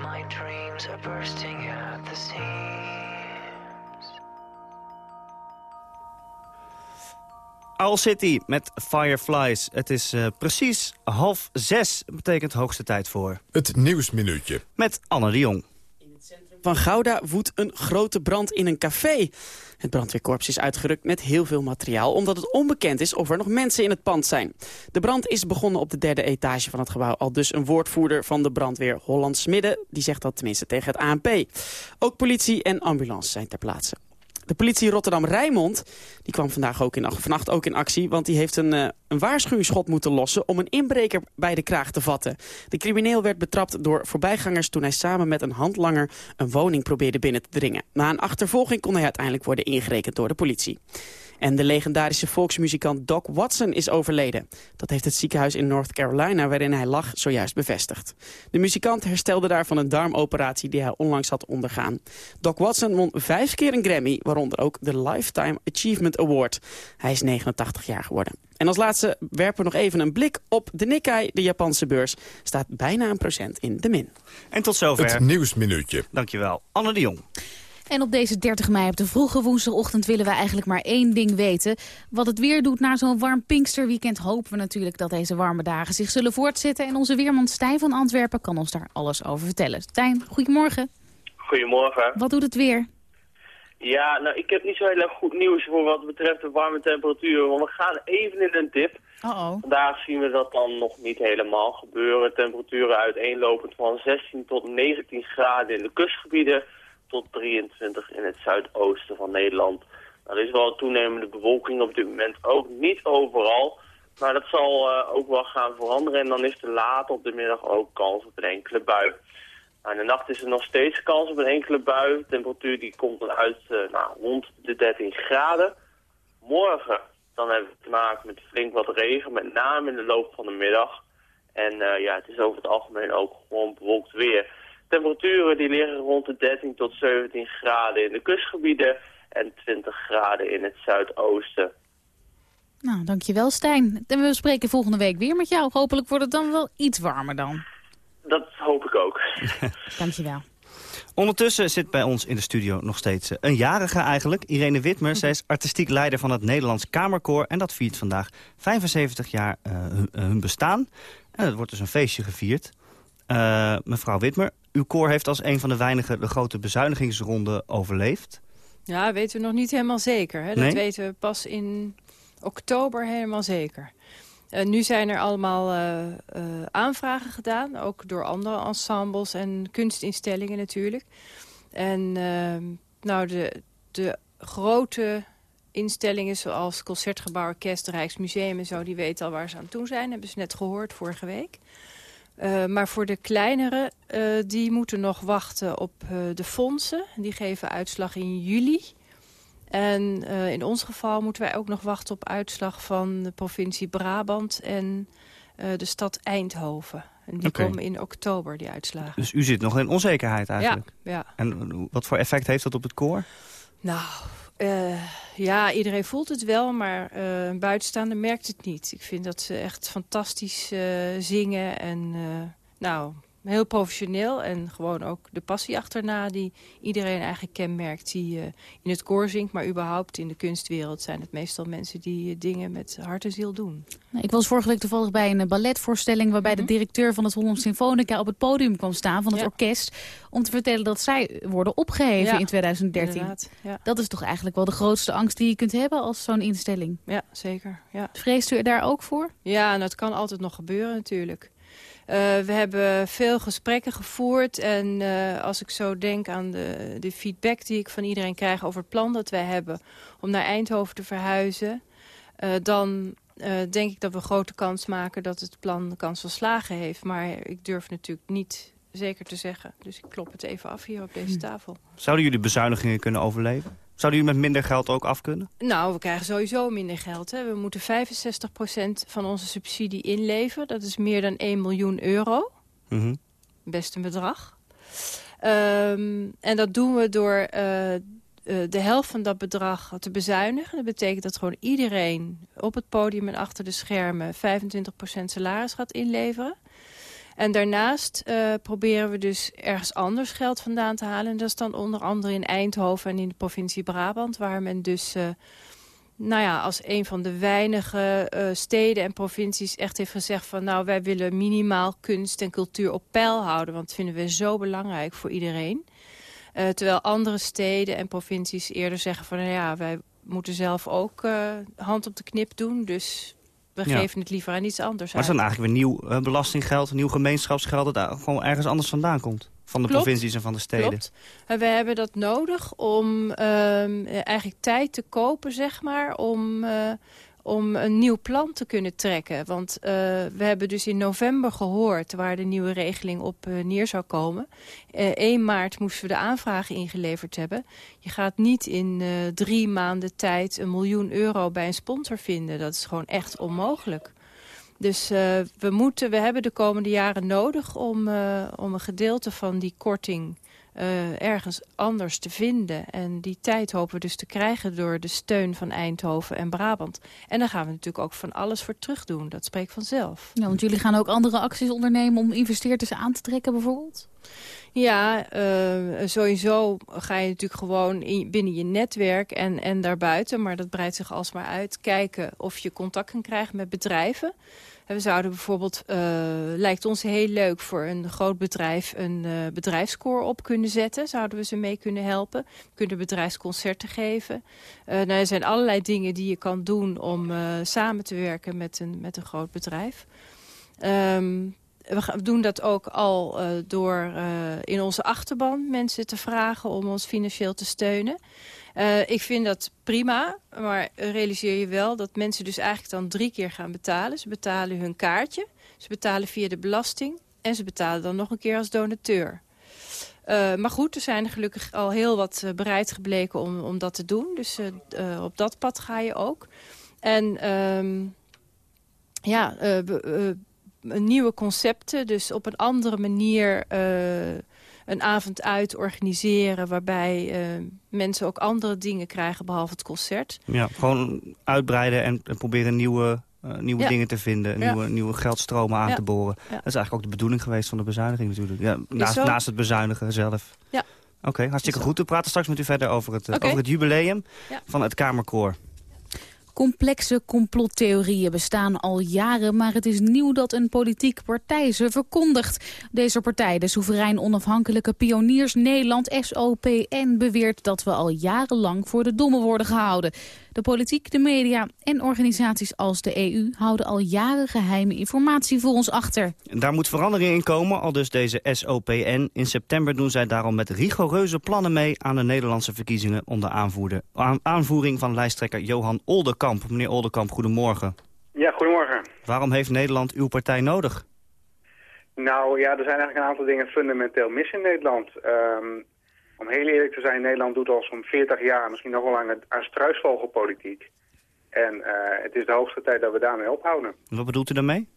my dreams are bursting at the seams. Owl City met Fireflies. Het is eh, precies half zes. betekent hoogste tijd voor. Het Nieuwsminuutje. Met Anne de Jong. Van Gouda woedt een grote brand in een café. Het brandweerkorps is uitgerukt met heel veel materiaal... omdat het onbekend is of er nog mensen in het pand zijn. De brand is begonnen op de derde etage van het gebouw. Al dus een woordvoerder van de brandweer Hollands Midden. Die zegt dat tenminste tegen het ANP. Ook politie en ambulance zijn ter plaatse. De politie Rotterdam-Rijnmond die kwam vandaag ook in, vannacht ook in actie... want die heeft een, uh, een waarschuwingsschot moeten lossen om een inbreker bij de kraag te vatten. De crimineel werd betrapt door voorbijgangers toen hij samen met een handlanger... een woning probeerde binnen te dringen. Na een achtervolging kon hij uiteindelijk worden ingerekend door de politie. En de legendarische volksmuzikant Doc Watson is overleden. Dat heeft het ziekenhuis in North Carolina waarin hij lag zojuist bevestigd. De muzikant herstelde daar van een darmoperatie die hij onlangs had ondergaan. Doc Watson won vijf keer een Grammy, waaronder ook de Lifetime Achievement Award. Hij is 89 jaar geworden. En als laatste werpen we nog even een blik op de Nikkei, de Japanse beurs. Staat bijna een procent in de min. En tot zover. Het Nieuwsminuutje. Dankjewel, Anne de Jong. En op deze 30 mei op de vroege woensdagochtend willen we eigenlijk maar één ding weten. Wat het weer doet na zo'n warm Pinksterweekend hopen we natuurlijk dat deze warme dagen zich zullen voortzetten. En onze weerman Stijn van Antwerpen kan ons daar alles over vertellen. Stijn, goedemorgen. Goedemorgen. Wat doet het weer? Ja, nou ik heb niet zo heel erg goed nieuws voor wat betreft de warme temperaturen. Want we gaan even in een dip. Uh -oh. Vandaag zien we dat dan nog niet helemaal gebeuren. Temperaturen uiteenlopend van 16 tot 19 graden in de kustgebieden tot 23 in het zuidoosten van Nederland. Er is wel een toenemende bewolking op dit moment, ook niet overal. Maar dat zal uh, ook wel gaan veranderen en dan is er later op de middag ook kans op een enkele bui. Nou, in de nacht is er nog steeds kans op een enkele bui. De temperatuur die komt dan uit uh, nou, rond de 13 graden. Morgen dan hebben we te maken met flink wat regen, met name in de loop van de middag. En uh, ja, het is over het algemeen ook gewoon bewolkt weer. Temperaturen die liggen rond de 13 tot 17 graden in de kustgebieden en 20 graden in het zuidoosten. Nou, dankjewel Stijn. En we spreken volgende week weer met jou. Hopelijk wordt het dan wel iets warmer dan. Dat hoop ik ook. dankjewel. Ondertussen zit bij ons in de studio nog steeds een jarige eigenlijk. Irene Witmer, zij is artistiek leider van het Nederlands Kamerkoor. En dat viert vandaag 75 jaar uh, hun, hun bestaan. En het wordt dus een feestje gevierd. Uh, mevrouw Witmer, uw koor heeft als een van de weinigen de grote bezuinigingsronde overleefd. Ja, weten we nog niet helemaal zeker. Hè? Dat Nee? weten we pas in oktober helemaal zeker. Uh, nu zijn er allemaal uh, uh, aanvragen gedaan, ook door andere ensembles en kunstinstellingen natuurlijk. En ehm, nou, de, de grote instellingen zoals Concertgebouw Orkest, Rijksmuseum en zo... die weten al waar ze aan toe zijn, hebben ze net gehoord vorige week. Uh, maar voor de kleinere, uh, die moeten nog wachten op uh, de fondsen. Die geven uitslag in juli. En in ons geval moeten wij ook nog wachten op uitslag van de provincie Brabant en de stad Eindhoven. En die komen in oktober, die uitslagen. Dus u zit nog in onzekerheid eigenlijk. Ja, ja. En wat voor effect heeft dat op het koor? Nou, uh, ja, iedereen voelt het wel, maar uh, een buitenstaander merkt het niet. Ik vind dat ze echt fantastisch uh, zingen en nou, heel professioneel. En gewoon ook de passie achterna die iedereen eigenlijk kenmerkt die in het koor zingt. Maar überhaupt in de kunstwereld zijn het meestal mensen die dingen met hart en ziel doen. Ik was vorige week toevallig bij een balletvoorstelling... waarbij mm -hmm. de directeur van het Holland Symfonica op het podium kwam staan van het ja. orkest... om te vertellen dat zij worden opgeheven ja, in 2013. Ja. Dat is toch eigenlijk wel de grootste angst die je kunt hebben als zo'n instelling? Ja, zeker. Ja. Vreest u er daar ook voor? Ja, en dat kan altijd nog gebeuren natuurlijk. Uh, we hebben veel gesprekken gevoerd en uh, als ik zo denk aan de, de feedback die ik van iedereen krijg over het plan dat wij hebben om naar Eindhoven te verhuizen, uh, dan uh, denk ik dat we een grote kans maken dat het plan de kans van slagen heeft. Maar ik durf natuurlijk niet zeker te zeggen. Dus ik klop het even af hier op deze tafel. Zouden jullie bezuinigingen kunnen overleven? Zouden jullie met minder geld ook af kunnen? Nou, we krijgen sowieso minder geld. Hè. We moeten 65% van onze subsidie inleveren. Dat is meer dan 1 miljoen euro. Mm -hmm. Best een bedrag. Ehm, en dat doen we door eh, eh, de helft van dat bedrag te bezuinigen. Dat betekent dat gewoon iedereen op het podium en achter de schermen 25% salaris gaat inleveren. En daarnaast uh, proberen we dus ergens anders geld vandaan te halen. En dat is dan onder andere in Eindhoven en in de provincie Brabant... waar men dus uh, nou ja, als een van de weinige uh, steden en provincies echt heeft gezegd van... nou, wij willen minimaal kunst en cultuur op peil houden... want dat vinden we zo belangrijk voor iedereen. Terwijl andere steden en provincies eerder zeggen van... nou ja, wij moeten zelf ook hand op de knip doen, dus... We ja. geven het liever aan iets anders Maar is dan eigenlijk weer nieuw uh, belastinggeld, nieuw gemeenschapsgeld... dat daar gewoon ergens anders vandaan komt? Van de Klopt. provincies en van de steden? Klopt. En we hebben dat nodig om um, eigenlijk tijd te kopen, zeg maar... om, uh, om een nieuw plan te kunnen trekken. Want uh, we hebben dus in november gehoord waar de nieuwe regeling op uh, neer zou komen. Uh, 1 maart moesten we de aanvragen ingeleverd hebben. Je gaat niet in drie maanden tijd een miljoen euro bij een sponsor vinden. Dat is gewoon echt onmogelijk. Dus we, moeten, we hebben de komende jaren nodig om, om een gedeelte van die korting uh, ergens anders te vinden. En die tijd hopen we dus te krijgen door de steun van Eindhoven en Brabant. En daar gaan we natuurlijk ook van alles voor terug doen. Dat spreekt vanzelf. Ja, want jullie gaan ook andere acties ondernemen om investeerders aan te trekken bijvoorbeeld? Ja, uh, sowieso ga je natuurlijk gewoon in, binnen je netwerk en, en daarbuiten... maar dat breidt zich alsmaar uit, kijken of je contact kan krijgen met bedrijven. We zouden bijvoorbeeld, uh, lijkt ons heel leuk voor een groot bedrijf... een uh, op kunnen zetten. Zouden we ze mee kunnen helpen. Kunnen bedrijfsconcerten geven. Uh, nou, er zijn allerlei dingen die je kan doen om samen te werken met een, met een groot bedrijf. Um, we doen dat ook al door in onze achterban mensen te vragen om ons financieel te steunen. Uh, ik vind dat prima, maar realiseer je wel dat mensen dus eigenlijk dan drie keer gaan betalen. Ze betalen hun kaartje, ze betalen via de belasting en ze betalen dan nog een keer als donateur. Uh, maar goed, er zijn er gelukkig al heel wat uh, bereid gebleken om, om dat te doen. Dus op dat pad ga je ook. En um, ja, nieuwe concepten. Dus op een andere manier een avond uit organiseren... waarbij uh, mensen ook andere dingen krijgen behalve het concert. Ja, gewoon uitbreiden en, en proberen nieuwe, uh, nieuwe ja. dingen te vinden. Ja. Nieuwe, nieuwe geldstromen aan ja. te boren. Dat is eigenlijk ook de bedoeling geweest van de bezuiniging natuurlijk. Ja, naast, naast het bezuinigen zelf. Ja. Oké, okay, hartstikke goed. We praten straks met u verder over het, okay. over het jubileum van het Kamerkoor. Complexe complottheorieën bestaan al jaren, maar het is nieuw dat een politieke partij ze verkondigt. Deze partij, de Soeverein Onafhankelijke Pioniers Nederland, SOPN, beweert dat we al jarenlang voor de domme worden gehouden. De politiek, de media en organisaties als de EU houden al jaren geheime informatie voor ons achter. Daar moet verandering in komen, al dus deze SOPN. In september doen zij daarom met rigoureuze plannen mee aan de Nederlandse verkiezingen onder aan, aanvoering van lijsttrekker Johan Olderkamp. Meneer Olderkamp, goedemorgen. Ja, goedemorgen. Waarom heeft Nederland uw partij nodig? Nou ja, er zijn eigenlijk een aantal dingen fundamenteel mis in Nederland. Um, om heel eerlijk te zijn, Nederland doet al zo'n 40 jaar, misschien nog wel langer, aan struisvogelpolitiek. En uh, het is de hoogste tijd dat we daarmee ophouden. Wat bedoelt u daarmee?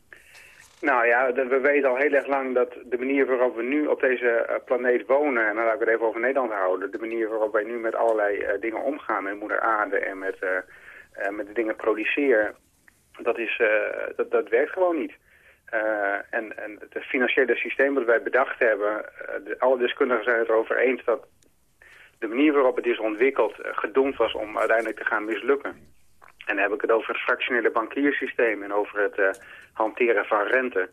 Nou ja, we weten al heel erg lang dat de manier waarop we nu op deze planeet wonen... en dan laat ik het even over Nederland houden... de manier waarop wij nu met allerlei uh, dingen omgaan met moeder aarde... en met, uh, uh, met de dingen produceren, dat, is, dat, dat werkt gewoon niet. Uh, en, en het financiële systeem dat wij bedacht hebben, uh, de, alle deskundigen zijn het erover eens dat de manier waarop het is ontwikkeld uh, gedoemd was om uiteindelijk te gaan mislukken. En dan heb ik het over het fractionele bankiersysteem en over het hanteren van rente.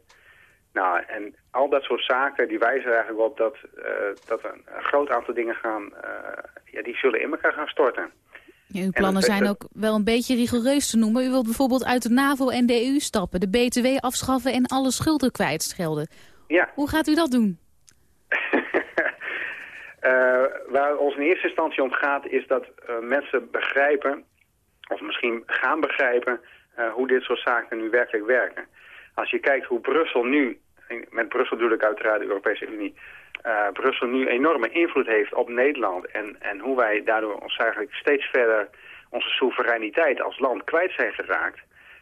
Nou, en al dat soort zaken die wijzen eigenlijk op dat, dat een, een, groot aantal dingen gaan, ja, die zullen in elkaar gaan storten. Ja, uw plannen zijn ook wel een beetje rigoureus te noemen. U wilt bijvoorbeeld uit de NAVO en de EU stappen, de BTW afschaffen en alle schulden kwijtschelden. Ja. Hoe gaat u dat doen? uh, waar ons in eerste instantie om gaat is dat uh, mensen begrijpen, of misschien gaan begrijpen, uh, hoe dit soort zaken nu werkelijk werken. Als je kijkt hoe Brussel nu, met Brussel bedoel ik uiteraard de Europese Unie, uh, Brussel nu enorme invloed heeft op Nederland... En, en hoe wij daardoor ons eigenlijk steeds verder onze soevereiniteit als land kwijt zijn geraakt...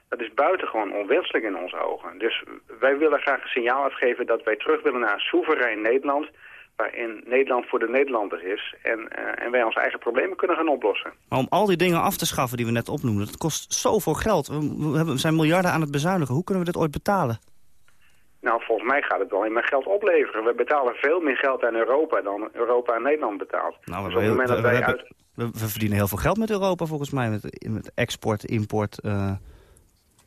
dat is buitengewoon onwenselijk in onze ogen. Dus wij willen graag een signaal afgeven dat wij terug willen naar een soeverein Nederland... waarin Nederland voor de Nederlanders is en, eh, en wij onze eigen problemen kunnen gaan oplossen. Maar om al die dingen af te schaffen die we net opnoemden, dat kost zoveel geld. We, we zijn miljarden aan het bezuinigen. Hoe kunnen we dit ooit betalen? Nou, volgens mij gaat het wel meer geld opleveren. We betalen veel meer geld aan Europa dan Europa aan Nederland betaalt. Nou, dus we, op het moment we- dat we wij uit... we- we verdienen heel veel geld met Europa volgens mij. Met, met export, import. eh,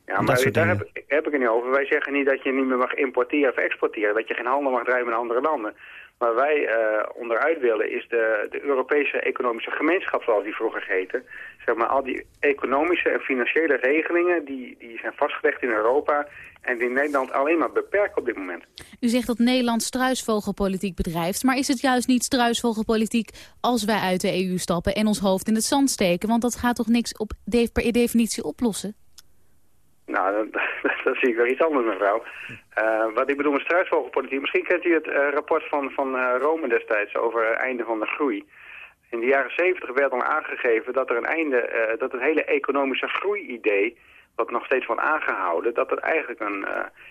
Ja, maar daar heb, heb ik het niet over. Wij zeggen niet dat je niet meer mag importeren of exporteren. Dat je geen handel mag drijven met andere landen. Maar wij eh, onderuit willen is de, de Europese economische gemeenschap, zoals die vroeger heette. Zeg maar, al die economische en financiële regelingen die, die zijn vastgelegd in Europa... en die Nederland alleen maar beperken op dit moment. U zegt dat Nederland struisvogelpolitiek bedrijft. Maar is het juist niet struisvogelpolitiek als wij uit de EU stappen en ons hoofd in het zand steken? Want dat gaat toch niks op per definitie oplossen? Nou, dat zie ik wel iets anders, mevrouw. Eh, wat ik bedoel met struisvogelpolitiek... Misschien kent u het eh, rapport van, van eh, Rome destijds over het einde van de groei. In de jaren zeventig werd al aangegeven dat er een einde... dat het hele economische groei-idee, wat nog steeds wordt aangehouden... dat het eigenlijk een...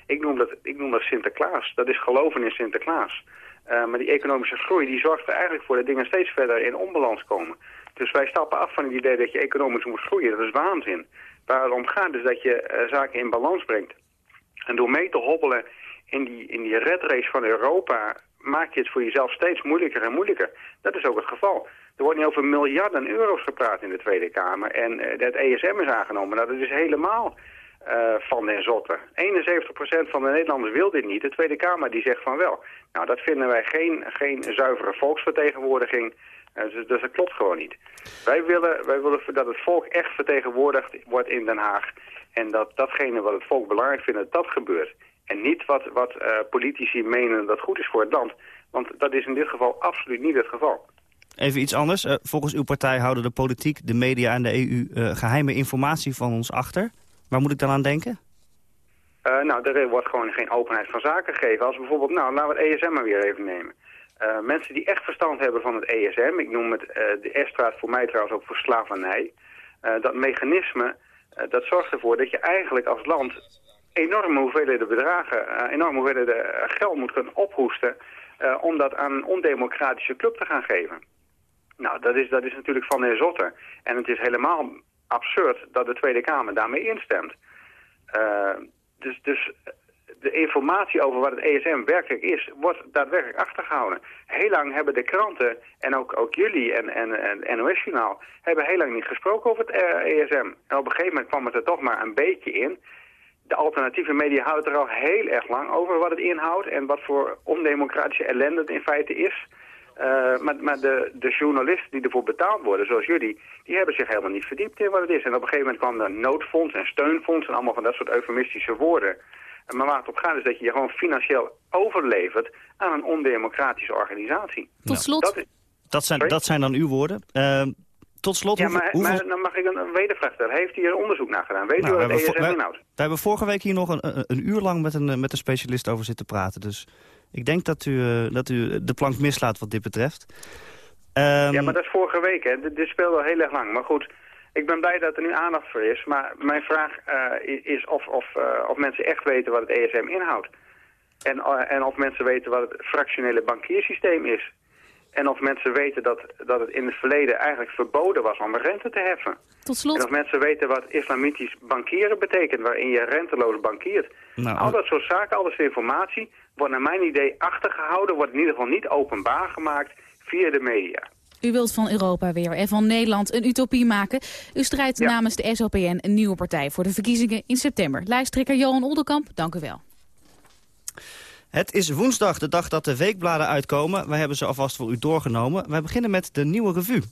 ik, noem dat, ik noem dat Sinterklaas. Dat is geloven in Sinterklaas. Maar die economische groei die zorgt er eigenlijk voor dat dingen steeds verder in onbalans komen. Dus wij stappen af van het idee dat je economisch moet groeien. Dat is waanzin. Waar het om gaat is dat je eh, zaken in balans brengt. En door mee te hobbelen in die, in die red race van Europa maak je het voor jezelf steeds moeilijker en moeilijker. Dat is ook het geval. Er wordt niet over miljarden euro's gepraat in de Tweede Kamer. En eh, het ESM is aangenomen. Nou, dat is helemaal eh, van den zotte. 71% van de Nederlanders wil dit niet. De Tweede Kamer die zegt van wel. Nou, dat vinden wij geen, geen zuivere volksvertegenwoordiging. Dus, dus dat klopt gewoon niet. Wij willen, wij willen dat het volk echt vertegenwoordigd wordt in Den Haag. En dat datgene wat het volk belangrijk vindt, dat dat gebeurt. En niet wat, wat eh, politici menen dat goed is voor het land. Want dat is in dit geval absoluut niet het geval. Even iets anders. Eh, volgens uw partij houden de politiek, de media en de EU eh, geheime informatie van ons achter. Waar moet ik dan aan denken? Nou, er wordt gewoon geen openheid van zaken gegeven. Als bijvoorbeeld, nou, laten we het ESM maar weer even nemen. Eh, mensen die echt verstand hebben van het ESM, ik noem het, eh, de S-straat voor mij trouwens ook voor slavernij. Eh, dat mechanisme, dat zorgt ervoor dat je eigenlijk als land enorme hoeveelheden bedragen, enorme hoeveelheden geld moet kunnen ophoesten om dat aan een ondemocratische club te gaan geven. Nou, dat is, dat is natuurlijk van de zotte. En het is helemaal absurd dat de Tweede Kamer daarmee instemt. Dus, dus de informatie over wat het ESM werkelijk is, wordt daadwerkelijk achtergehouden. Heel lang hebben de kranten en ook, ook jullie en, en, en NOS-journaal hebben heel lang niet gesproken over het eh, ESM. En op een gegeven moment kwam het er toch maar een beetje in. De alternatieve media houden er al heel erg lang over wat het inhoudt en wat voor ondemocratische ellende het in feite is. Uh, maar maar de, de journalisten die ervoor betaald worden, zoals jullie, die hebben zich helemaal niet verdiept in wat het is. En op een gegeven moment kwam er noodfonds en steunfonds en allemaal van dat soort eufemistische woorden. Maar waar het op gaat is dat je je gewoon financieel overlevert aan een ondemocratische organisatie. Tot slot. Dat is, Dat zijn, Sorry? dat zijn dan uw woorden. Eh, tot slot, ja, maar, hoeveel- maar dan mag ik een, een wedervraag stellen. Heeft hij er onderzoek naar gedaan? Weet Nou, u we wat het hebben ESM inhoudt? We hebben vorige week hier nog een, een, een uur lang met een, met een specialist over zitten praten. Dus ik denk dat u, eh, dat u de plank mislaat wat dit betreft. Ehm, Ja, maar dat is vorige week, hè. Dit, dit speelde al heel erg lang. Maar goed, ik ben blij dat er nu aandacht voor is. Maar mijn vraag eh, is of, of, eh, of mensen echt weten wat het ESM inhoudt. En, eh, en of mensen weten wat het fractionele bankiersysteem is. En of mensen weten dat, dat het in het verleden eigenlijk verboden was om rente te heffen. Tot En slot, of mensen weten wat islamitisch bankieren betekent, waarin je renteloos bankiert. Nou, al dat soort zaken, al dat soort informatie, wordt naar mijn idee achtergehouden, wordt in ieder geval niet openbaar gemaakt via de media. U wilt van Europa weer en van Nederland een utopie maken. U strijdt Ja. namens de SOPN een nieuwe partij voor de verkiezingen in september. Lijsttrekker Johan Oldenkamp, dank u wel. Het is woensdag, de dag dat de weekbladen uitkomen. Wij hebben ze alvast voor u doorgenomen. Wij beginnen met de nieuwe revue.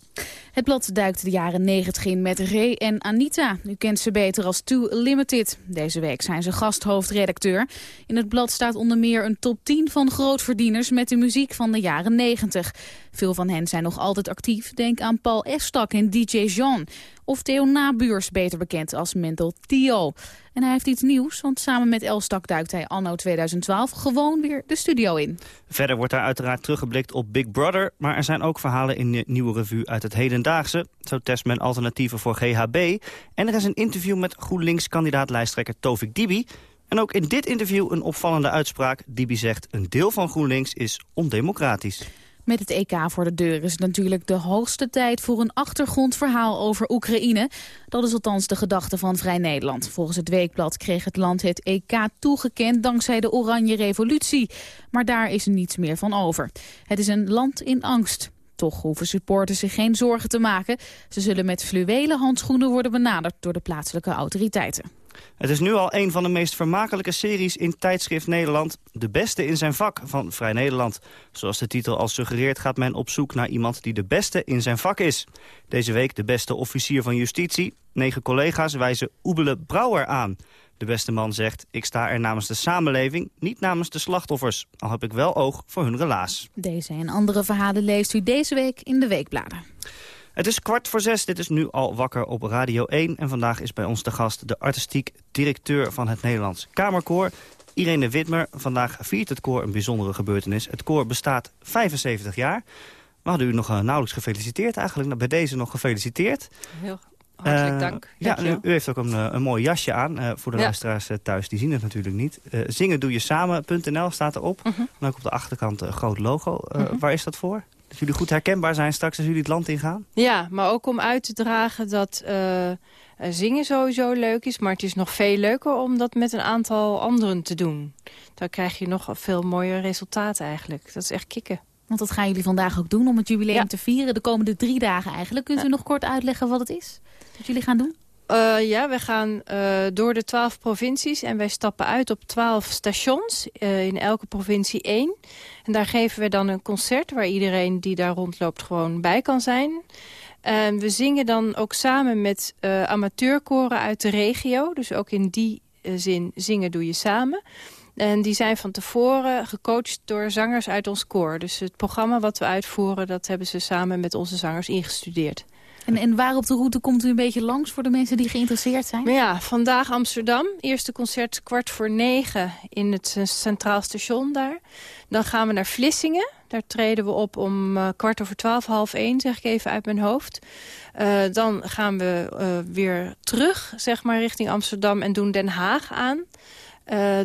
Het blad duikt de jaren 90 in met Ray en Anita. U kent ze beter als Too Limited. Deze week zijn ze gasthoofdredacteur. In het blad staat onder meer een top 10 van grootverdieners... met de muziek van de jaren 90. Veel van hen zijn nog altijd actief. Denk aan Paul Efstak en DJ Jean. Of Theo Nabuurs, beter bekend als Mental Theo. En hij heeft iets nieuws, want samen met Elstak duikt hij anno 2012 gewoon weer de studio in. Verder wordt daar uiteraard teruggeblikt op Big Brother... maar er zijn ook verhalen in de nieuwe revue uit het hedendaagse. Zo test men alternatieven voor GHB. En er is een interview met GroenLinks-kandidaat lijsttrekker Tovik Dibi. En ook in dit interview een opvallende uitspraak. Dibi zegt, een deel van GroenLinks is ondemocratisch. Met het EK voor de deur is het natuurlijk de hoogste tijd voor een achtergrondverhaal over Oekraïne. Dat is althans de gedachte van Vrij Nederland. Volgens het Weekblad kreeg het land het EK toegekend dankzij de Oranje Revolutie. Maar daar is niets meer van over. Het is een land in angst. Toch hoeven supporters zich geen zorgen te maken. Ze zullen met fluwelen handschoenen worden benaderd door de plaatselijke autoriteiten. Het is nu al een van de meest vermakelijke series in tijdschrift Nederland. De beste in zijn vak van Vrij Nederland. Zoals de titel al suggereert gaat men op zoek naar iemand die de beste in zijn vak is. Deze week de beste officier van justitie. Negen collega's wijzen Oebele Brouwer aan. De beste man zegt, ik sta er namens de samenleving, niet namens de slachtoffers. Al heb ik wel oog voor hun relaas. Deze en andere verhalen leest u deze week in de Weekbladen. Het is kwart voor zes, dit is nu al wakker op Radio 1. En vandaag is bij ons de gast de artistiek directeur van het Nederlands Kamerkoor. Irene Witmer. Vandaag viert het koor een bijzondere gebeurtenis. Het koor bestaat 75 jaar. We hadden u nog uh, nauwelijks gefeliciteerd eigenlijk. Nou, bij deze nog gefeliciteerd. Heel hartelijk Uh, dank. ja, u, u heeft ook een, eh, een mooi jasje aan. Eh, voor de Ja. luisteraars eh, thuis, die zien het natuurlijk niet. Eh, zingen doe je samen.nl staat erop. Mhm. En ook op de achterkant een groot logo. Eh, Mhm. Waar is dat voor? Dat jullie goed herkenbaar zijn straks als jullie het land ingaan? Ja, maar ook om uit te dragen dat eh, zingen sowieso leuk is. Maar het is nog veel leuker om dat met een aantal anderen te doen. Dan krijg je nog veel mooier resultaat eigenlijk. Dat is echt kicken. Want dat gaan jullie vandaag ook doen om het jubileum Ja. te vieren. De komende drie dagen eigenlijk. Kunt u nog kort uitleggen wat het is? Wat jullie gaan doen? Eh, ja, we gaan eh, door de twaalf provincies en wij stappen uit op twaalf stations. eh, in elke provincie één. En daar geven we dan een concert waar iedereen die daar rondloopt gewoon bij kan zijn. En we zingen dan ook samen met amateurkoren uit de regio. Dus ook in die zin zingen doe je samen. En die zijn van tevoren gecoacht door zangers uit ons koor. Dus het programma wat we uitvoeren, dat hebben ze samen met onze zangers ingestudeerd. En, en waar op de route komt u een beetje langs voor de mensen die geïnteresseerd zijn? Maar ja, vandaag Amsterdam. Eerste concert kwart voor negen in het eh, Centraal Station daar. Dan gaan we naar Vlissingen. Daar treden we op om eh, kwart over twaalf, half één, zeg ik even uit mijn hoofd. Eh, dan gaan we weer terug, zeg maar, richting Amsterdam en doen Den Haag aan.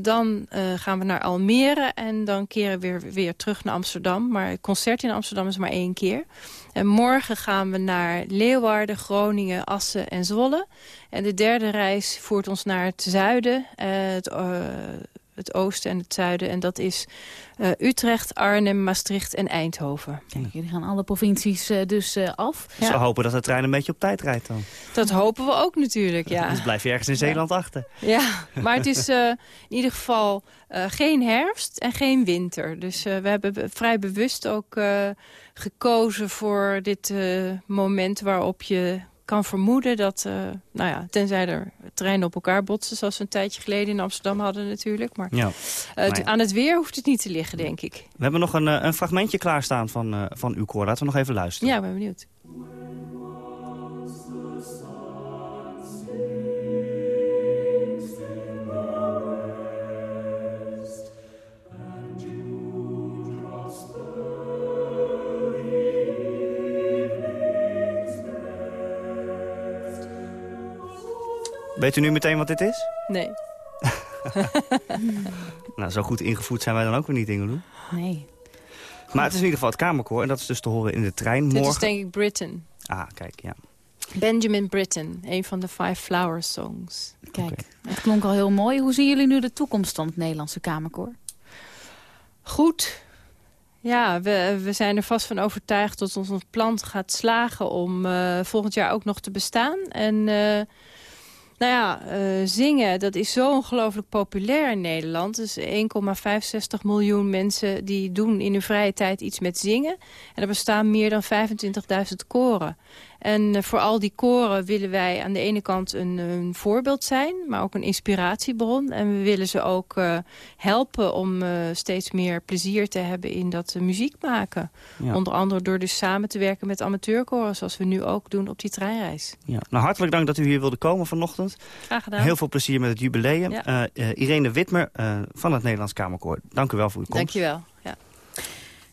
Dan gaan we naar Almere en dan keren we weer, weer terug naar Amsterdam. Maar het concert in Amsterdam is maar één keer. En morgen gaan we naar Leeuwarden, Groningen, Assen en Zwolle. En de derde reis voert ons naar het zuiden, eh, het, eh, het oosten en het zuiden. En dat is eh, Utrecht, Arnhem, Maastricht en Eindhoven. Kijk, jullie gaan alle provincies eh, dus eh, af. Dus we hopen dat de trein een beetje op tijd rijdt dan. Dat hopen we ook natuurlijk, ja. Anders blijf je ergens in Zeeland achter. Ja, maar het is eh, in ieder geval eh, geen herfst en geen winter. Dus eh, we hebben be- vrij bewust ook eh, gekozen voor dit eh, moment waarop je kan vermoeden dat, eh, nou ja, tenzij er treinen op elkaar botsen, zoals we een tijdje geleden in Amsterdam hadden natuurlijk. Maar Ja. eh, Nee. aan het weer hoeft het niet te liggen, denk ik. We hebben nog een, een fragmentje klaarstaan van, van uw koor. Laten we nog even luisteren. Ja, ik ben benieuwd. Weet u nu meteen wat dit is? Nee. Nou, zo goed ingevoerd zijn wij dan ook weer niet, Ingeloe. Nee. Maar het is in ieder geval het Kamerkoor. En dat is dus te horen in de trein Dit is morgen. denk ik Britain. Ah, kijk, ja. Benjamin Britten, een van de Five Flower Songs. Kijk, het klonk al heel mooi. Hoe zien jullie nu de toekomst van het Nederlandse Kamerkoor? Goed. Ja, we, we zijn er vast van overtuigd dat ons plan gaat slagen om eh, volgend jaar ook nog te bestaan. En eh, nou ja, eh, zingen, dat is zo ongelooflijk populair in Nederland. Dus 1,65 miljoen mensen die doen in hun vrije tijd iets met zingen. En er bestaan meer dan 25.000 koren. En eh, voor al die koren willen wij aan de ene kant een, een voorbeeld zijn... maar ook een inspiratiebron. En we willen ze ook eh, helpen om eh, steeds meer plezier te hebben in dat eh, muziek maken. Ja. Onder andere door dus samen te werken met amateurkoren... zoals we nu ook doen op die treinreis. ja. Nou, hartelijk dank dat u hier wilde komen vanochtend. Graag gedaan. Heel veel plezier met het jubileum. Ja. Eh, eh, Irene Witmer eh, van het Nederlands Kamerkoor. Dank u wel voor uw komst. Dankjewel. Ja.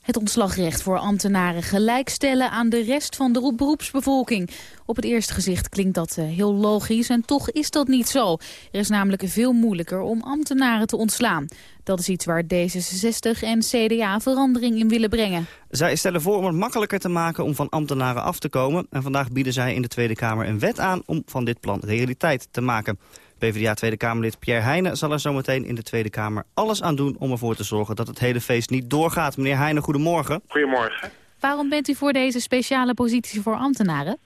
Het ontslagrecht voor ambtenaren gelijkstellen aan de rest van de beroepsbevolking. Op het eerste gezicht klinkt dat eh, heel logisch en toch is dat niet zo. Er is namelijk veel moeilijker om ambtenaren te ontslaan. Dat is iets waar D66 en CDA verandering in willen brengen. Zij stellen voor om het makkelijker te maken om van ambtenaren af te komen. En vandaag bieden zij in de Tweede Kamer een wet aan om van dit plan realiteit te maken. PvdA Tweede Kamerlid Pierre Heijnen zal er zometeen in de Tweede Kamer alles aan doen om ervoor te zorgen dat het hele feest niet doorgaat. Meneer Heijnen, goedemorgen. Goedemorgen. Waarom bent u voor deze speciale positie voor ambtenaren?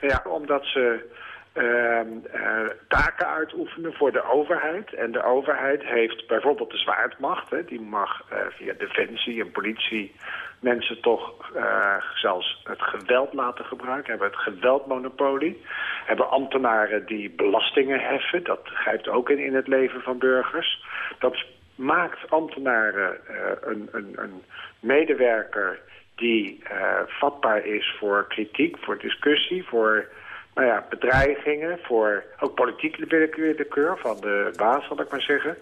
Ja, omdat ze Ehm, eh, taken uitoefenen voor de overheid. En de overheid heeft bijvoorbeeld de zwaardmacht. Hè, die mag uh, via defensie en politie mensen toch uh, zelfs het geweld laten gebruiken. Hebben het geweldmonopolie. Hebben ambtenaren die belastingen heffen. Dat grijpt ook in, in het leven van burgers. Dat maakt ambtenaren een, een, een medewerker die vatbaar is voor kritiek, voor discussie, voor nou ja, bedreigingen, voor ook politieke willekeur van de baas, zal ik maar zeggen.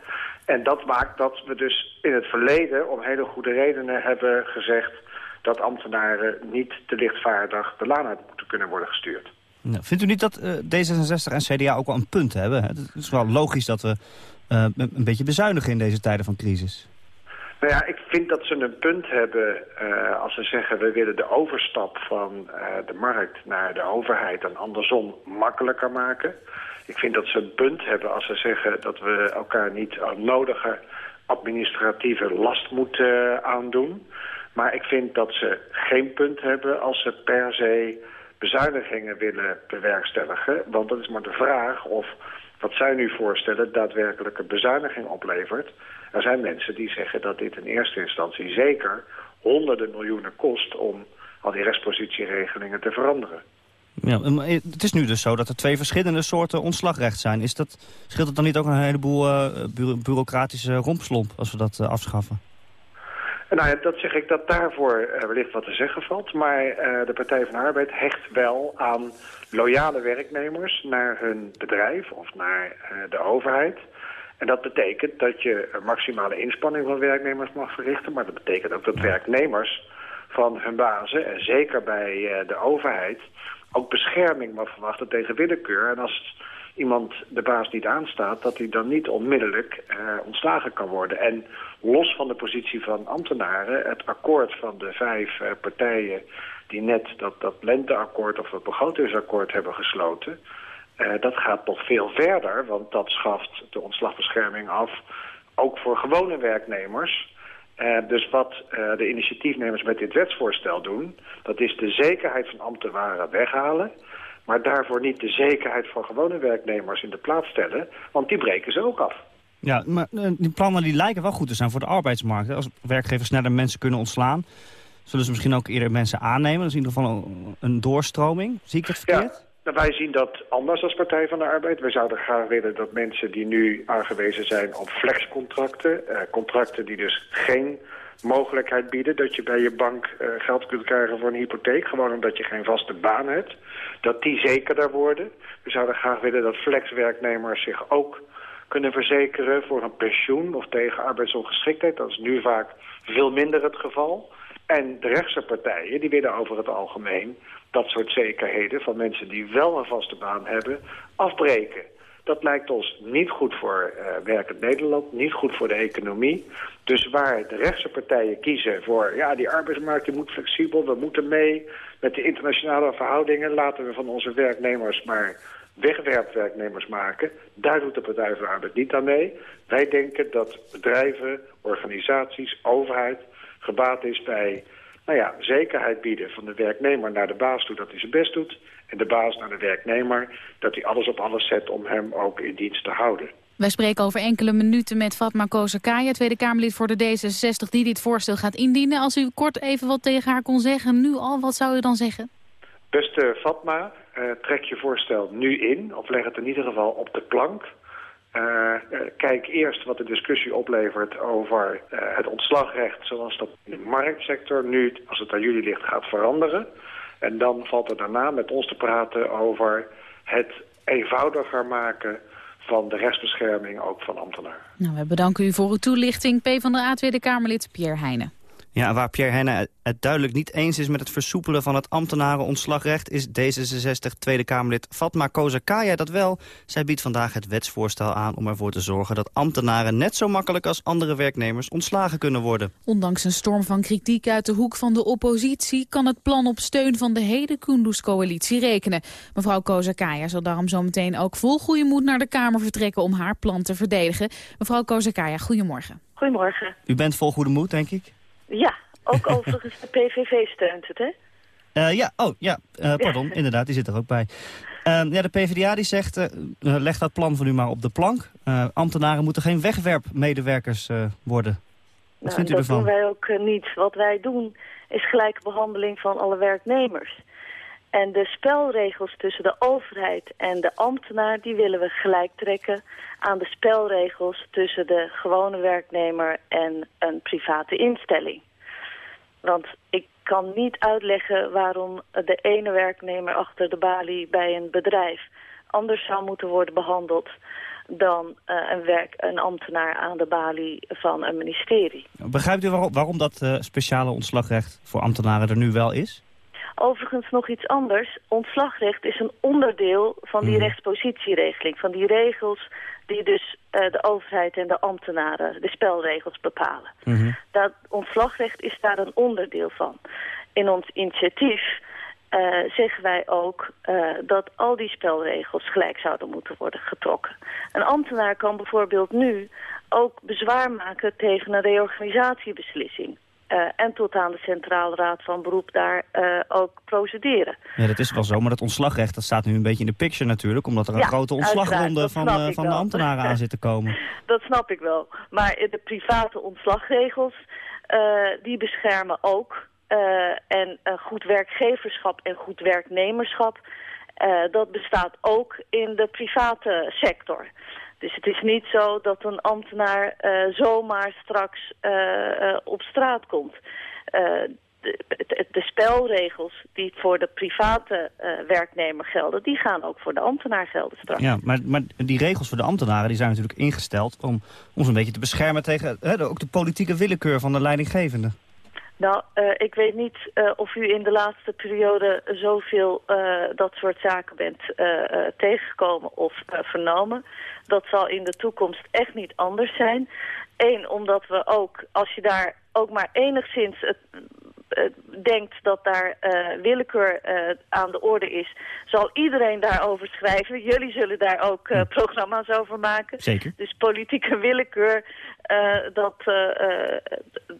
En dat maakt dat we dus in het verleden om hele goede redenen hebben gezegd dat ambtenaren niet te lichtvaardig de laan uit moeten kunnen worden gestuurd. Nou, vindt u niet dat uh, D66 en CDA ook wel een punt hebben? Het is wel logisch dat we uh, een beetje bezuinigen in deze tijden van crisis. Nou ja, ik vind dat ze een punt hebben uh, als ze zeggen... we willen de overstap van uh, de markt naar de overheid en andersom makkelijker maken. Ik vind dat ze een punt hebben als ze zeggen dat we elkaar niet nodige administratieve last moeten aandoen. Maar ik vind dat ze geen punt hebben als ze per se bezuinigingen willen bewerkstelligen. Want dat is maar de vraag of wat zij nu voorstellen daadwerkelijk een bezuiniging oplevert. Er zijn mensen die zeggen dat dit in eerste instantie zeker honderden miljoenen kost om al die restpositieregelingen te veranderen. Ja, het is nu dus zo dat er twee verschillende soorten ontslagrecht zijn. Is dat, scheelt het dan niet ook een heleboel uh, bureaucratische rompslomp als we dat uh, afschaffen? Nou ja, dat zeg ik dat daarvoor uh, wellicht wat te zeggen valt. Maar de Partij van de Arbeid hecht wel aan loyale werknemers naar hun bedrijf of naar de overheid. En dat betekent dat je een maximale inspanning van werknemers mag verrichten. Maar dat betekent ook dat werknemers van hun bazen, en zeker bij eh, de overheid, ook bescherming mag verwachten tegen willekeur. En als iemand de baas niet aanstaat, dat hij dan niet onmiddellijk uh, ontslagen kan worden. En los van de positie van ambtenaren, het akkoord van de vijf uh, partijen die net dat, dat lenteakkoord of dat begrotingsakkoord hebben gesloten... Uh, dat gaat nog veel verder, want dat schaft de ontslagbescherming af, ook voor gewone werknemers. Uh, dus wat uh, de initiatiefnemers met dit wetsvoorstel doen, dat is de zekerheid van ambtenaren weghalen, maar daarvoor niet de zekerheid van gewone werknemers in de plaats stellen, want die breken ze ook af. Ja, maar die plannen die lijken wel goed te zijn voor de arbeidsmarkt. Als werkgevers sneller mensen kunnen ontslaan, zullen ze misschien ook eerder mensen aannemen. Dat is in ieder geval een doorstroming. Zie ik dat verkeerd? Ja. Nou, wij zien dat anders als Partij van de Arbeid. Wij zouden graag willen dat mensen die nu aangewezen zijn op flexcontracten... Eh, contracten die dus geen mogelijkheid bieden dat je bij je bank uh, geld kunt krijgen voor een hypotheek... gewoon omdat je geen vaste baan hebt, dat die zekerder worden. We zouden graag willen dat flexwerknemers zich ook kunnen verzekeren voor een pensioen... of tegen arbeidsongeschiktheid. Dat is nu vaak veel minder het geval... En de rechtse partijen die willen over het algemeen dat soort zekerheden van mensen die wel een vaste baan hebben afbreken. Dat lijkt ons niet goed voor uh, werkend Nederland, niet goed voor de economie. Dus waar de rechtse partijen kiezen voor... ja, die arbeidsmarkt die moet flexibel, we moeten mee met de internationale verhoudingen... laten we van onze werknemers maar wegwerpwerknemers maken. Daar doet de Partij van de Arbeid niet aan mee. Wij denken dat bedrijven, organisaties, overheid gebaat is bij nou ja, zekerheid bieden van de werknemer naar de baas toe dat hij zijn best doet. En de baas naar de werknemer dat hij alles op alles zet om hem ook in dienst te houden. Wij spreken over enkele minuten met Fatma Kozakaya, Tweede Kamerlid voor de D66, die dit voorstel gaat indienen. Als u kort even wat tegen haar kon zeggen, nu al, wat zou u dan zeggen? Beste Fatma, uh, trek je voorstel nu in, of leg het in ieder geval op de plank. Uh, kijk eerst wat de discussie oplevert over uh, het ontslagrecht... zoals dat in de marktsector nu, als het aan jullie ligt, gaat veranderen. En dan valt er daarna met ons te praten over het eenvoudiger maken van de rechtsbescherming ook van ambtenaren. Nou, we bedanken u voor uw toelichting. P van de A Tweede Kamerlid Pierre Heijnen. Ja, waar Pierre Heijnen het duidelijk niet eens is met het versoepelen van het ambtenarenontslagrecht... is D66 Tweede Kamerlid Fatma Kozakaya dat wel. Zij biedt vandaag het wetsvoorstel aan om ervoor te zorgen... dat ambtenaren net zo makkelijk als andere werknemers ontslagen kunnen worden. Ondanks een storm van kritiek uit de hoek van de oppositie... kan het plan op steun van de hele Kunduz-coalitie rekenen. Mevrouw Kozakaya zal daarom zometeen ook vol goede moed naar de Kamer vertrekken... om haar plan te verdedigen. Mevrouw Kozakaya, goedemorgen. Goedemorgen. U bent vol goede moed, denk ik? Ja, ook overigens de PVV steunt het, hè? Uh, ja, oh, ja, uh, pardon, inderdaad, die zit er ook bij. Uh, ja, de PvdA die zegt, leg dat plan van u maar op de plank. ambtenaren moeten geen wegwerpmedewerkers worden. Wat nou, vindt u dat ervan? doen wij ook niet. Wat wij doen is gelijke behandeling van alle werknemers. En de spelregels tussen de overheid en de ambtenaar... die willen we gelijk trekken aan de spelregels... tussen de gewone werknemer en een private instelling. Want ik kan niet uitleggen waarom de ene werknemer achter de balie bij een bedrijf... anders zou moeten worden behandeld dan uh, een, werk, een ambtenaar aan de balie van een ministerie. Begrijpt u waarom, dat uh, speciale ontslagrecht voor ambtenaren er nu wel is? Overigens nog iets anders. Ontslagrecht is een onderdeel van die Mhm. rechtspositieregeling. Van die regels die dus uh, de overheid en de ambtenaren de spelregels bepalen. Dat ontslagrecht is daar een onderdeel van. In ons initiatief uh, zeggen wij ook uh, dat al die spelregels gelijk zouden moeten worden getrokken. Een ambtenaar kan bijvoorbeeld nu ook bezwaar maken tegen een reorganisatiebeslissing. Uh, en tot aan de Centrale Raad van Beroep daar uh, ook procederen. Ja, dat is wel zo, maar dat ontslagrecht dat staat nu een beetje in de picture natuurlijk... omdat er een Ja, grote ontslagronde van, uh, ik van de ambtenaren aan zit te komen. Dat snap ik wel. Maar de private ontslagregels, die beschermen ook. En goed werkgeverschap en goed werknemerschap, dat bestaat ook in de private sector. Dus het is niet zo dat een ambtenaar uh, zomaar straks uh, uh, op straat komt. De, de, spelregels die voor de private werknemer gelden... die gaan ook voor de ambtenaar gelden straks. Ja, maar, maar die regels voor de ambtenaren die zijn natuurlijk ingesteld... om ons een beetje te beschermen tegen hè, ook de politieke willekeur van de leidinggevende. Nou, uh, ik weet niet uh, of u in de laatste periode zoveel uh, dat soort zaken bent tegengekomen of vernomen. Dat zal in de toekomst echt niet anders zijn. Eén, omdat we ook, als je daar ook maar enigszins het, denkt dat daar willekeur aan de orde is, zal iedereen daarover schrijven. Jullie zullen daar ook programma's over maken. Zeker. Dus politieke willekeur, dat,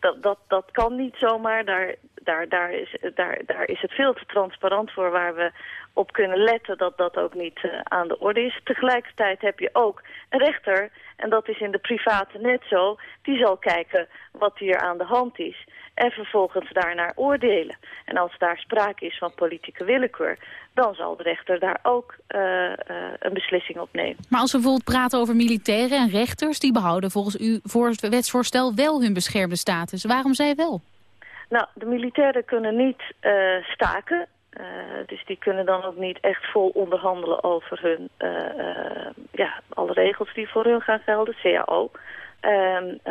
dat, dat, dat kan niet zomaar. Daar, daar, daar, is, daar, daar is het veel te transparant voor waar we op kunnen letten dat dat ook niet uh, aan de orde is. Tegelijkertijd heb je ook een rechter, en dat is in de private net zo, die zal kijken wat hier aan de hand is en vervolgens daarnaar oordelen. En als daar sprake is van politieke willekeur, dan zal de rechter daar ook uh, uh, een beslissing op nemen. Maar als we bijvoorbeeld praten over militairen en rechters, die behouden volgens u voor het wetsvoorstel wel hun beschermde status. Waarom zij wel? Nou, de militairen kunnen niet uh, staken. Uh, dus die kunnen dan ook niet echt vol onderhandelen over hun, uh, uh, ja, alle regels die voor hun gaan gelden, CAO.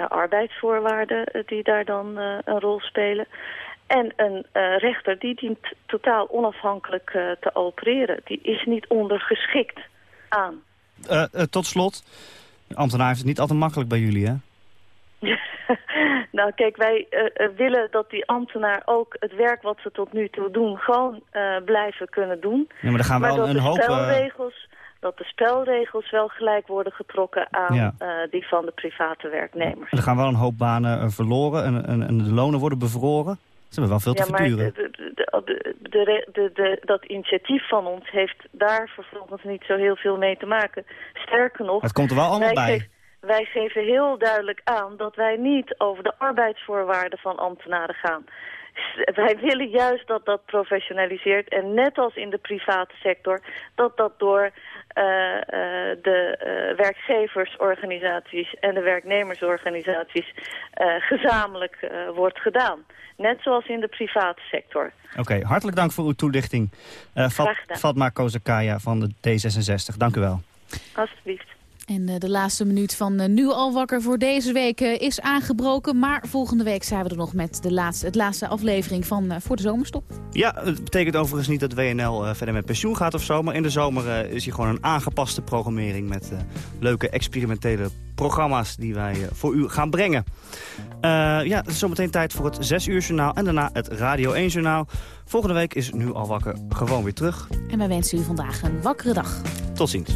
arbeidsvoorwaarden die daar dan een rol spelen. En een rechter die dient totaal onafhankelijk te opereren. Die is niet ondergeschikt aan. tot slot, ambtenaar heeft het niet altijd makkelijk bij jullie, hè? nou kijk, wij uh, uh, willen dat die ambtenaar ook het werk wat ze tot nu toe doen... gewoon uh, blijven kunnen doen. Ja, maar dan gaan we maar een de hoop... Spelregels, dat de spelregels wel gelijk worden getrokken aan Ja. die van de private werknemers. Er gaan wel een hoop banen eh, verloren en, en, en de lonen worden bevroren. Ze hebben wel veel te ja, maar verduren. de, de, de, dat initiatief van ons heeft daar vervolgens niet zo heel veel mee te maken. Sterker nog... Het komt er wel allemaal bij. Wij geven heel duidelijk aan dat wij niet over de arbeidsvoorwaarden van ambtenaren gaan. Wij willen juist dat dat professionaliseert en net als in de private sector... dat dat door eh, eh, de eh, werkgeversorganisaties en de werknemersorganisaties gezamenlijk wordt gedaan. Net zoals in de private sector. Oké, hartelijk dank voor uw toelichting. Gedaan. Fatma Kozakaya van de D66, dank u wel. Alsjeblieft. En uh, de laatste minuut van uh, Nu al wakker voor deze week uh, is aangebroken. Maar volgende week zijn we er nog met de laatste, het laatste aflevering van Voor de Zomerstop. Ja, het betekent overigens niet dat WNL verder met pensioen gaat of zo. Maar in de zomer is hier gewoon een aangepaste programmering... met leuke experimentele programma's die wij voor u gaan brengen. ja, het is zometeen tijd voor het 6 uur journaal en daarna het Radio 1 journaal. Volgende week is Nu al wakker gewoon weer terug. En wij wensen u vandaag een wakkere dag. Tot ziens.